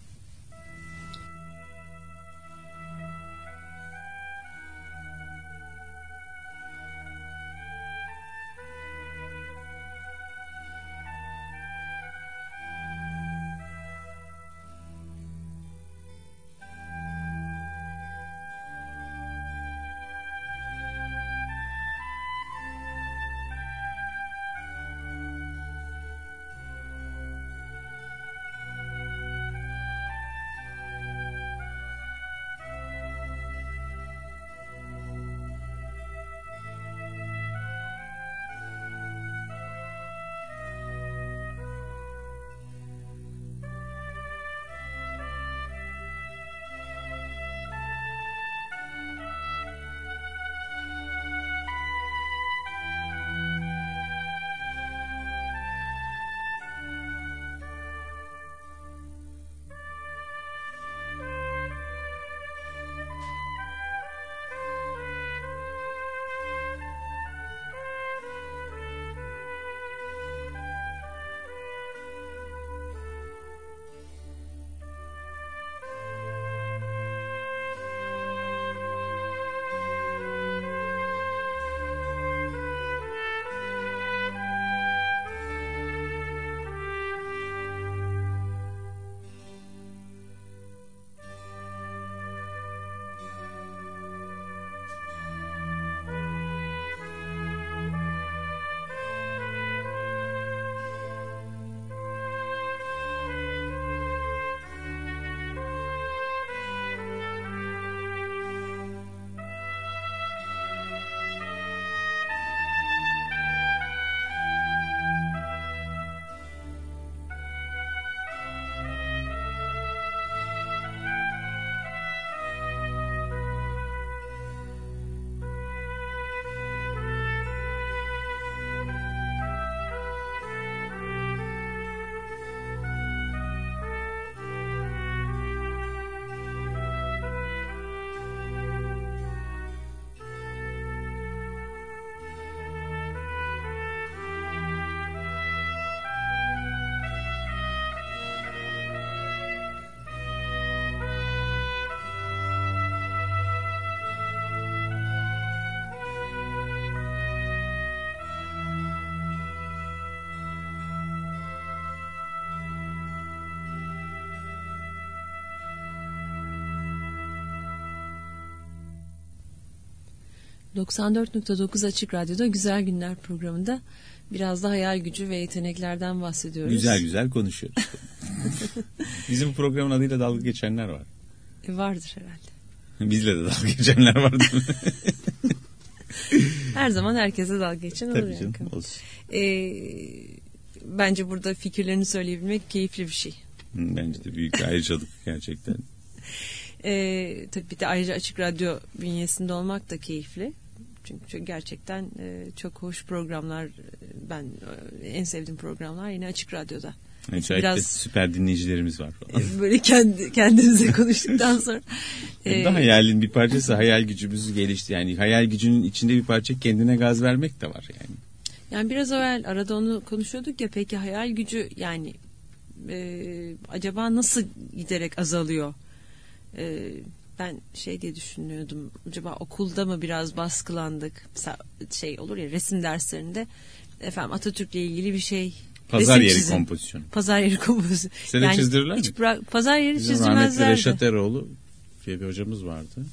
Speaker 1: 94.9 Açık Radyo'da Güzel Günler programında biraz da hayal gücü ve yeteneklerden bahsediyoruz.
Speaker 2: Güzel güzel konuşuyoruz. Bizim programın adıyla dalga geçenler var.
Speaker 1: E, vardır herhalde.
Speaker 2: Bizle de dalga geçenler var değil mi?
Speaker 1: Her zaman herkese dalga geçen olur
Speaker 2: Tabii
Speaker 1: yani.
Speaker 2: canım olsun.
Speaker 1: Ee, bence burada fikirlerini söyleyebilmek keyifli bir şey.
Speaker 2: Hı, Bence de büyük ayrıcalık gerçekten.
Speaker 1: Ee, tabii bir de ayrıca Açık Radyo bünyesinde olmak da keyifli. Çünkü gerçekten e, çok hoş programlar. e, Ben e, en sevdiğim programlar yine Açık Radyo'da.
Speaker 2: Özellikle
Speaker 1: Biraz-
Speaker 2: süper dinleyicilerimiz var falan.
Speaker 1: Böyle kendi kendimize konuştuktan sonra. E,
Speaker 2: hayalin bir parçası hayal gücümüzü gelişti. Yani hayal gücünün içinde bir parça kendine gaz vermek de var yani.
Speaker 1: Yani biraz evvel arada onu konuşuyorduk ya peki hayal gücü yani e, acaba nasıl giderek azalıyor? E, ben şey diye düşünüyordum acaba okulda mı biraz baskılandık? Mesela şey olur ya resim derslerinde efendim Atatürk'le ilgili bir şey
Speaker 2: Pazar
Speaker 1: resim
Speaker 2: yeri
Speaker 1: çizin.
Speaker 2: kompozisyonu.
Speaker 1: Pazar yeri kompozisyonu.
Speaker 2: Seni çizdirirler
Speaker 1: hiç
Speaker 2: mi?
Speaker 1: bırak- pazar yeri
Speaker 2: Bizim rahmetli
Speaker 1: çizilmezlerdi.
Speaker 2: Reşat Eroğlu diye bir hocamız vardı.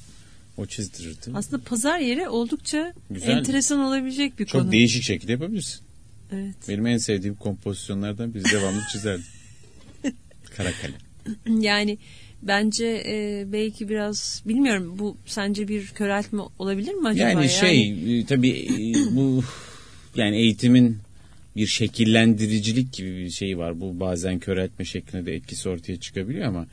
Speaker 2: O çizdirirdi.
Speaker 1: Aslında pazar yeri oldukça
Speaker 2: Güzel.
Speaker 1: enteresan olabilecek bir
Speaker 2: Çok
Speaker 1: konu.
Speaker 2: değişik şekilde yapabilirsin.
Speaker 1: Evet.
Speaker 2: Benim en sevdiğim kompozisyonlardan biz devamlı çizerdik. Kara kalem.
Speaker 1: Yani bence e, belki biraz bilmiyorum bu sence bir köreltme olabilir mi acaba?
Speaker 2: Yani şey e, tabii e, bu yani eğitimin bir şekillendiricilik gibi bir şey var. Bu bazen köreltme şeklinde de etkisi ortaya çıkabiliyor ama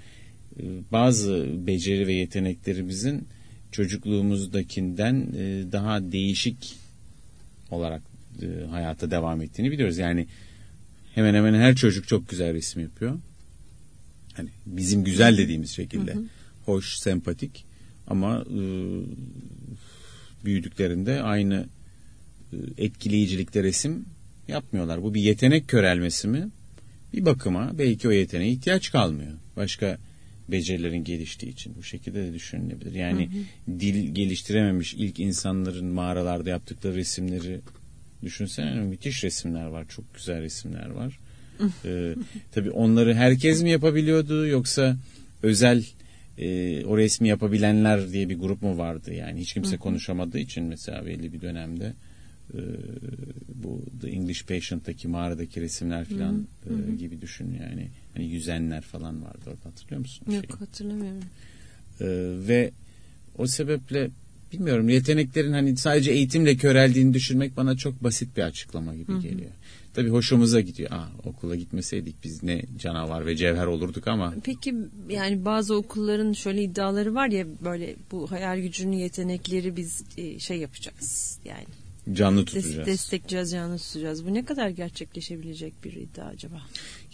Speaker 2: e, bazı beceri ve yeteneklerimizin çocukluğumuzdakinden daha değişik olarak hayata devam ettiğini biliyoruz. Yani hemen hemen her çocuk çok güzel resim yapıyor. Hani bizim güzel dediğimiz şekilde. Hoş, sempatik ama e, büyüdüklerinde aynı e, etkileyicilikte resim yapmıyorlar. Bu bir yetenek körelmesi mi? Bir bakıma belki o yeteneğe ihtiyaç kalmıyor. Başka becerilerin geliştiği için bu şekilde de düşünülebilir. Yani dil geliştirememiş ilk insanların mağaralarda yaptıkları resimleri düşünsene müthiş resimler var. Çok güzel resimler var. Ee, tabii onları herkes mi yapabiliyordu yoksa özel e, o resmi yapabilenler diye bir grup mu vardı? Yani hiç kimse konuşamadığı için mesela belli bir dönemde e, bu The English Patient'taki mağaradaki resimler falan e, gibi düşün yani. Hani yüzenler falan vardı orada hatırlıyor musun?
Speaker 1: Yok hatırlamıyorum.
Speaker 2: Ee, ve o sebeple bilmiyorum yeteneklerin hani sadece eğitimle köreldiğini düşünmek bana çok basit bir açıklama gibi geliyor. Tabii hoşumuza gidiyor. Aa, okula gitmeseydik biz ne canavar ve cevher olurduk ama
Speaker 1: Peki yani bazı okulların şöyle iddiaları var ya böyle bu hayal gücünün yetenekleri biz e, şey yapacağız yani
Speaker 2: canlı tutacağız.
Speaker 1: destekleyeceğiz canlı tutacağız. Bu ne kadar gerçekleşebilecek bir iddia acaba?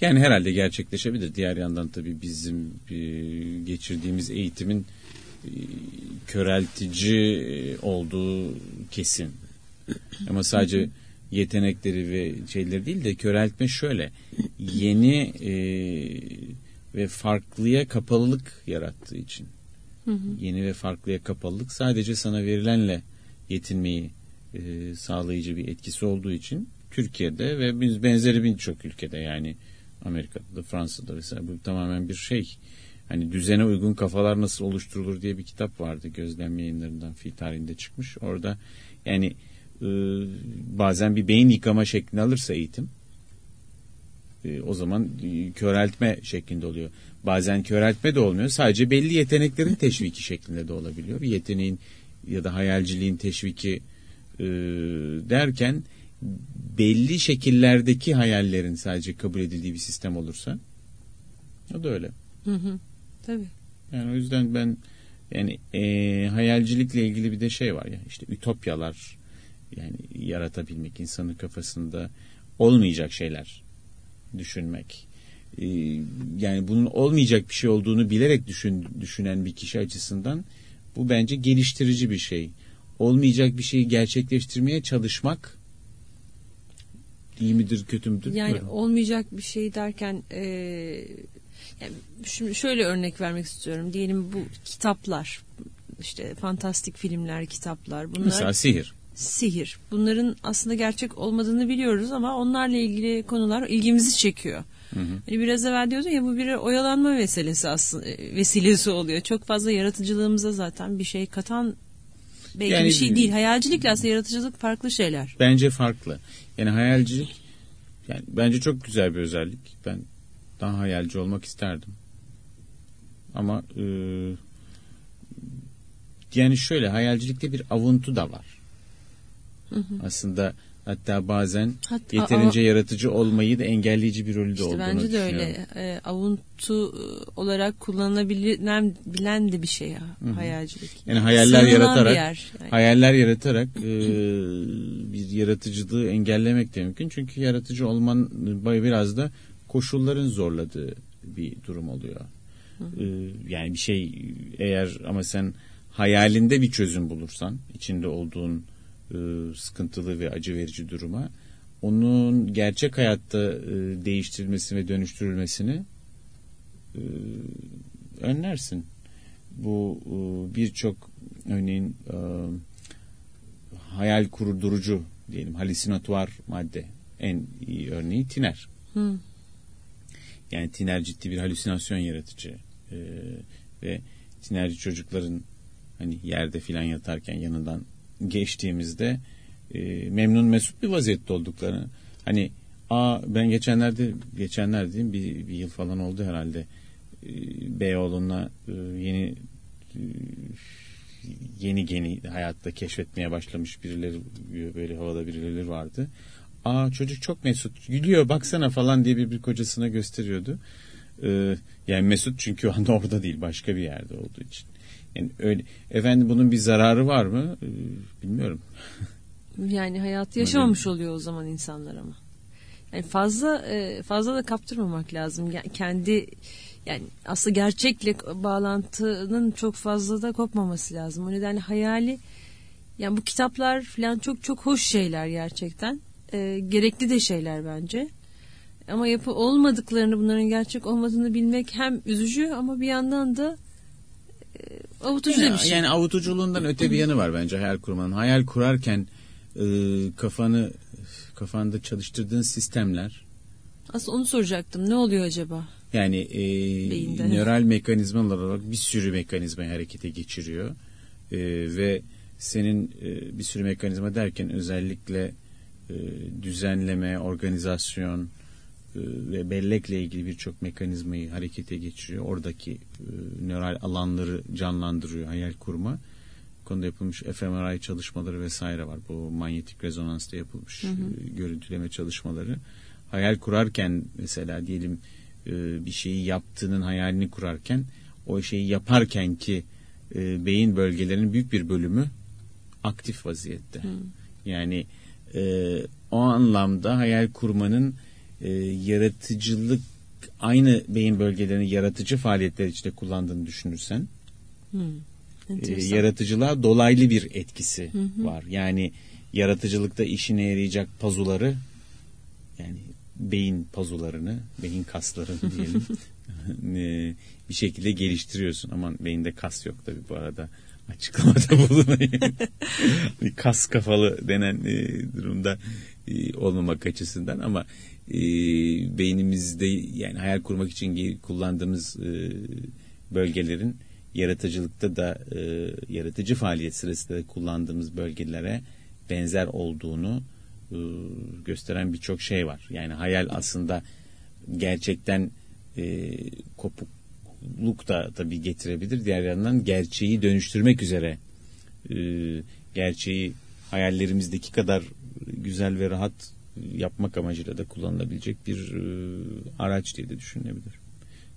Speaker 2: Yani herhalde gerçekleşebilir. Diğer yandan tabii bizim e, geçirdiğimiz eğitimin köreltici e, olduğu kesin. Ama sadece yetenekleri ve şeyleri değil de köreltme şöyle. Yeni e, ve farklıya kapalılık yarattığı için. Yeni ve farklıya kapalılık sadece sana verilenle yetinmeyi e, sağlayıcı bir etkisi olduğu için Türkiye'de ve biz benzeri birçok ülkede yani Amerika'da da Fransa'da mesela bu tamamen bir şey. Hani düzene uygun kafalar nasıl oluşturulur diye bir kitap vardı gözlem yayınlarından fi tarihinde çıkmış. Orada yani e, bazen bir beyin yıkama şeklini alırsa eğitim e, o zaman e, köreltme şeklinde oluyor. Bazen köreltme de olmuyor. Sadece belli yeteneklerin teşviki şeklinde de olabiliyor. Bir yeteneğin ya da hayalciliğin teşviki e, derken belli şekillerdeki hayallerin sadece kabul edildiği bir sistem olursa o da öyle.
Speaker 1: Hı hı. Tabii.
Speaker 2: Yani o yüzden ben yani e, hayalcilikle ilgili bir de şey var ya işte ütopyalar yani yaratabilmek insanın kafasında olmayacak şeyler düşünmek. E, yani bunun olmayacak bir şey olduğunu bilerek düşün, düşünen bir kişi açısından bu bence geliştirici bir şey. Olmayacak bir şeyi gerçekleştirmeye çalışmak iyi midir kötü müdür?
Speaker 1: Yani
Speaker 2: bilmiyorum.
Speaker 1: olmayacak bir şey derken e, yani şimdi şöyle örnek vermek istiyorum. Diyelim bu kitaplar işte fantastik filmler, kitaplar bunlar
Speaker 2: Mesela sihir.
Speaker 1: sihir. Bunların aslında gerçek olmadığını biliyoruz ama onlarla ilgili konular ilgimizi çekiyor. Hani biraz evvel diyordun ya bu bir oyalanma meselesi aslında e, vesilesi oluyor. Çok fazla yaratıcılığımıza zaten bir şey katan belki
Speaker 2: Yani-
Speaker 1: bir şey değil. Hayalcilikle aslında yaratıcılık farklı şeyler.
Speaker 2: Bence farklı. Yani hayalcilik yani bence çok güzel bir özellik. Ben daha hayalci olmak isterdim. Ama e, yani şöyle hayalcilikte bir avuntu da var. Aslında hatta bazen
Speaker 1: Hatta-
Speaker 2: yeterince yaratıcı olmayı da engelleyici bir rolü de
Speaker 1: İşte
Speaker 2: olduğunu
Speaker 1: bence de öyle. E, avuntu e, olarak kullanılabilen bilen de bir şey ya hayalcilik.
Speaker 2: Yani hayaller
Speaker 1: Sığınılan
Speaker 2: yaratarak
Speaker 1: yer. Yani.
Speaker 2: hayaller yaratarak e, bir yaratıcılığı engellemek de mümkün. Çünkü yaratıcı olman biraz da koşulların zorladığı bir durum oluyor. E, yani bir şey eğer ama sen hayalinde bir çözüm bulursan içinde olduğun e, sıkıntılı ve acı verici duruma onun gerçek hayatta e, değiştirilmesi ve dönüştürülmesini e, önlersin. Bu e, birçok örneğin e, hayal kurdurucu diyelim halüsinatuar madde en iyi örneği tiner.
Speaker 1: Hı.
Speaker 2: Yani tiner ciddi bir halüsinasyon yaratıcı E, ve tinerci çocukların hani yerde filan yatarken yanından geçtiğimizde e, memnun mesut bir vaziyette olduklarını hani a ben geçenlerde geçenler diyeyim bir, bir yıl falan oldu herhalde e, Beyoğlu'na e, yeni e, yeni yeni hayatta keşfetmeye başlamış birileri böyle havada birileri vardı. Aa çocuk çok mesut gülüyor baksana falan diye bir, bir kocasına gösteriyordu. Ee, yani mesut çünkü o anda orada değil başka bir yerde olduğu için. Yani öyle efendim bunun bir zararı var mı? Ee, bilmiyorum.
Speaker 1: Yani hayatı yaşamamış oluyor o zaman insanlar ama. Yani fazla e, fazla da kaptırmamak lazım. Yani kendi yani aslında gerçekle bağlantının çok fazla da kopmaması lazım. O nedenle hayali yani bu kitaplar falan çok çok hoş şeyler gerçekten. E, gerekli de şeyler bence. Ama yapı olmadıklarını bunların gerçek olmadığını bilmek hem üzücü ama bir yandan da e, avutucu da bir
Speaker 2: Yani,
Speaker 1: şey.
Speaker 2: yani avutuculuğundan öte bir yanı var bence hayal kurmanın. Hayal kurarken e, kafanı kafanda çalıştırdığın sistemler
Speaker 1: Aslında onu soracaktım. Ne oluyor acaba?
Speaker 2: Yani e,
Speaker 1: Beyinde.
Speaker 2: nöral mekanizmalar olarak bir sürü mekanizmayı harekete geçiriyor. E, ve senin e, bir sürü mekanizma derken özellikle e, düzenleme, organizasyon e, ve bellekle ilgili birçok mekanizmayı harekete geçiriyor. Oradaki e, nöral alanları canlandırıyor hayal kurma. Bu konuda yapılmış fMRI çalışmaları vesaire var. Bu manyetik rezonansta yapılmış e, görüntüleme çalışmaları. Hayal kurarken mesela diyelim bir şeyi yaptığının hayalini kurarken o şeyi yaparken ki beyin bölgelerinin büyük bir bölümü aktif vaziyette. Yani e, o anlamda hayal kurmanın e, yaratıcılık aynı beyin bölgelerini yaratıcı faaliyetler içinde kullandığını düşünürsen
Speaker 1: Hmm.
Speaker 2: e, yaratıcılığa dolaylı bir etkisi var. Yani yaratıcılıkta işine yarayacak pazuları yani beyin pazularını, beyin kaslarını diyelim e, bir şekilde geliştiriyorsun. Aman beyinde kas yok tabii bu arada açıklamada bulunayım. Kas kafalı denen e, durumda e, olmamak açısından ama e, beynimizde yani hayal kurmak için kullandığımız e, bölgelerin yaratıcılıkta da e, yaratıcı faaliyet sırasında da kullandığımız bölgelere benzer olduğunu e, gösteren birçok şey var. Yani hayal aslında gerçekten e, kopukluk da tabii getirebilir. Diğer yandan gerçeği dönüştürmek üzere e, gerçeği hayallerimizdeki kadar güzel ve rahat yapmak amacıyla da kullanılabilecek bir e, araç diye de düşünülebilir.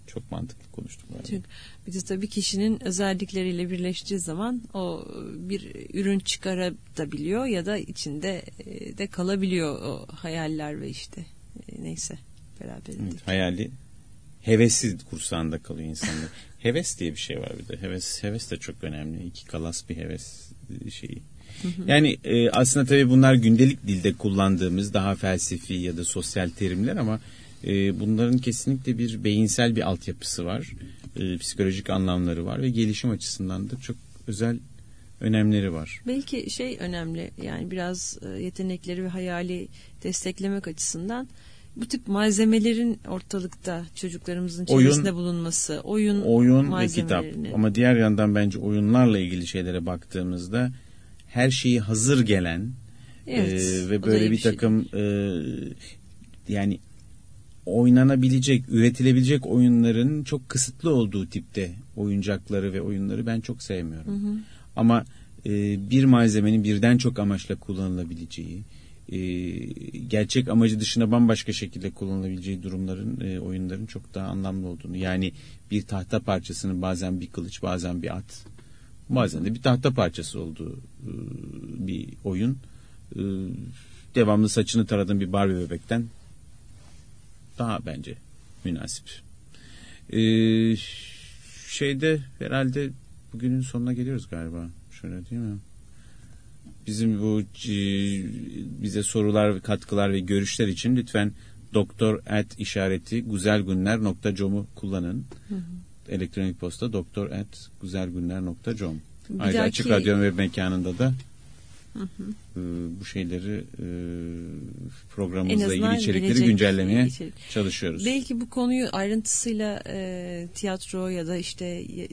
Speaker 2: Çok mantıklı konuştum. galiba.
Speaker 1: Çünkü bir de tabii kişinin özellikleriyle birleştiği zaman o bir ürün çıkarabiliyor ya da içinde e, de kalabiliyor o hayaller ve işte e, neyse beraberinde.
Speaker 2: Evet, hayali hevesi kursağında kalıyor insanlar. heves diye bir şey var bir de. Heves heves de çok önemli. İki kalas bir heves şeyi. Yani e, aslında tabii bunlar gündelik dilde kullandığımız daha felsefi ya da sosyal terimler ama e, bunların kesinlikle bir beyinsel bir altyapısı var. E, psikolojik anlamları var ve gelişim açısından da çok özel önemleri var.
Speaker 1: Belki şey önemli yani biraz e, yetenekleri ve hayali desteklemek açısından bu tip malzemelerin ortalıkta çocuklarımızın
Speaker 2: Oyun-
Speaker 1: çevresinde bulunması, oyun,
Speaker 2: oyun ve kitap ama diğer yandan bence oyunlarla ilgili şeylere baktığımızda her şeyi hazır gelen
Speaker 1: Evet,
Speaker 2: e, ve böyle bir
Speaker 1: bir şey.
Speaker 2: takım e, yani oynanabilecek, üretilebilecek oyunların çok kısıtlı olduğu tipte oyuncakları ve oyunları ben çok sevmiyorum. Ama e, bir malzemenin birden çok amaçla kullanılabileceği, gerçek amacı dışında bambaşka şekilde kullanılabileceği durumların, e, oyunların çok daha anlamlı olduğunu. Yani bir tahta parçasının bazen bir kılıç, bazen bir at, bazen de bir tahta parçası olduğu e, bir oyun. E, devamlı saçını taradığın bir Barbie bebekten daha bence münasip. Ee, şeyde herhalde bugünün sonuna geliyoruz galiba. Şöyle değil mi? Bizim bu e, bize sorular ve katkılar ve görüşler için lütfen doktor at işareti güzelgünler.com'u kullanın. Elektronik posta doktor at güzelgünler.com.
Speaker 1: Bir
Speaker 2: Ayrıca
Speaker 1: dahaki-
Speaker 2: Açık Radyo ve mekanında da e, bu şeyleri e, programımızla ilgili içerikleri
Speaker 1: gelecek
Speaker 2: güncellemeye
Speaker 1: içerik.
Speaker 2: çalışıyoruz.
Speaker 1: Belki bu konuyu ayrıntısıyla e, tiyatro ya da işte e,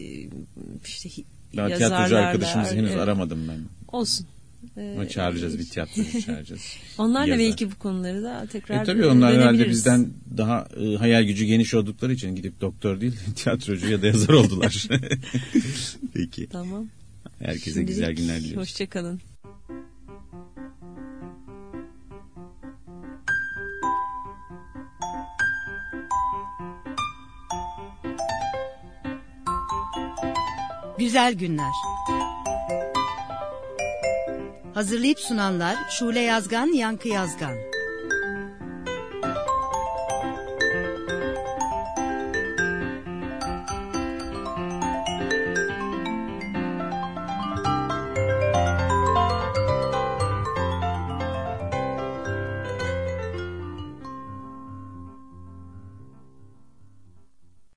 Speaker 1: işte
Speaker 2: Daha tiyatrocu
Speaker 1: yazarlarla,
Speaker 2: arkadaşımızı henüz
Speaker 1: e,
Speaker 2: aramadım ben.
Speaker 1: Olsun. E,
Speaker 2: Ama çağıracağız bir tiyatrocu çağıracağız.
Speaker 1: Onlarla
Speaker 2: Yazar.
Speaker 1: belki bu konuları da tekrar
Speaker 2: E tabii onlar herhalde bizden daha e, hayal gücü geniş oldukları için gidip doktor değil tiyatrocu ya da yazar oldular. Peki.
Speaker 1: Tamam.
Speaker 2: Herkese
Speaker 1: Şimdilik
Speaker 2: güzel günler diliyoruz.
Speaker 1: Hoşçakalın.
Speaker 4: Güzel günler. Hazırlayıp sunanlar Şule Yazgan, Yankı Yazgan.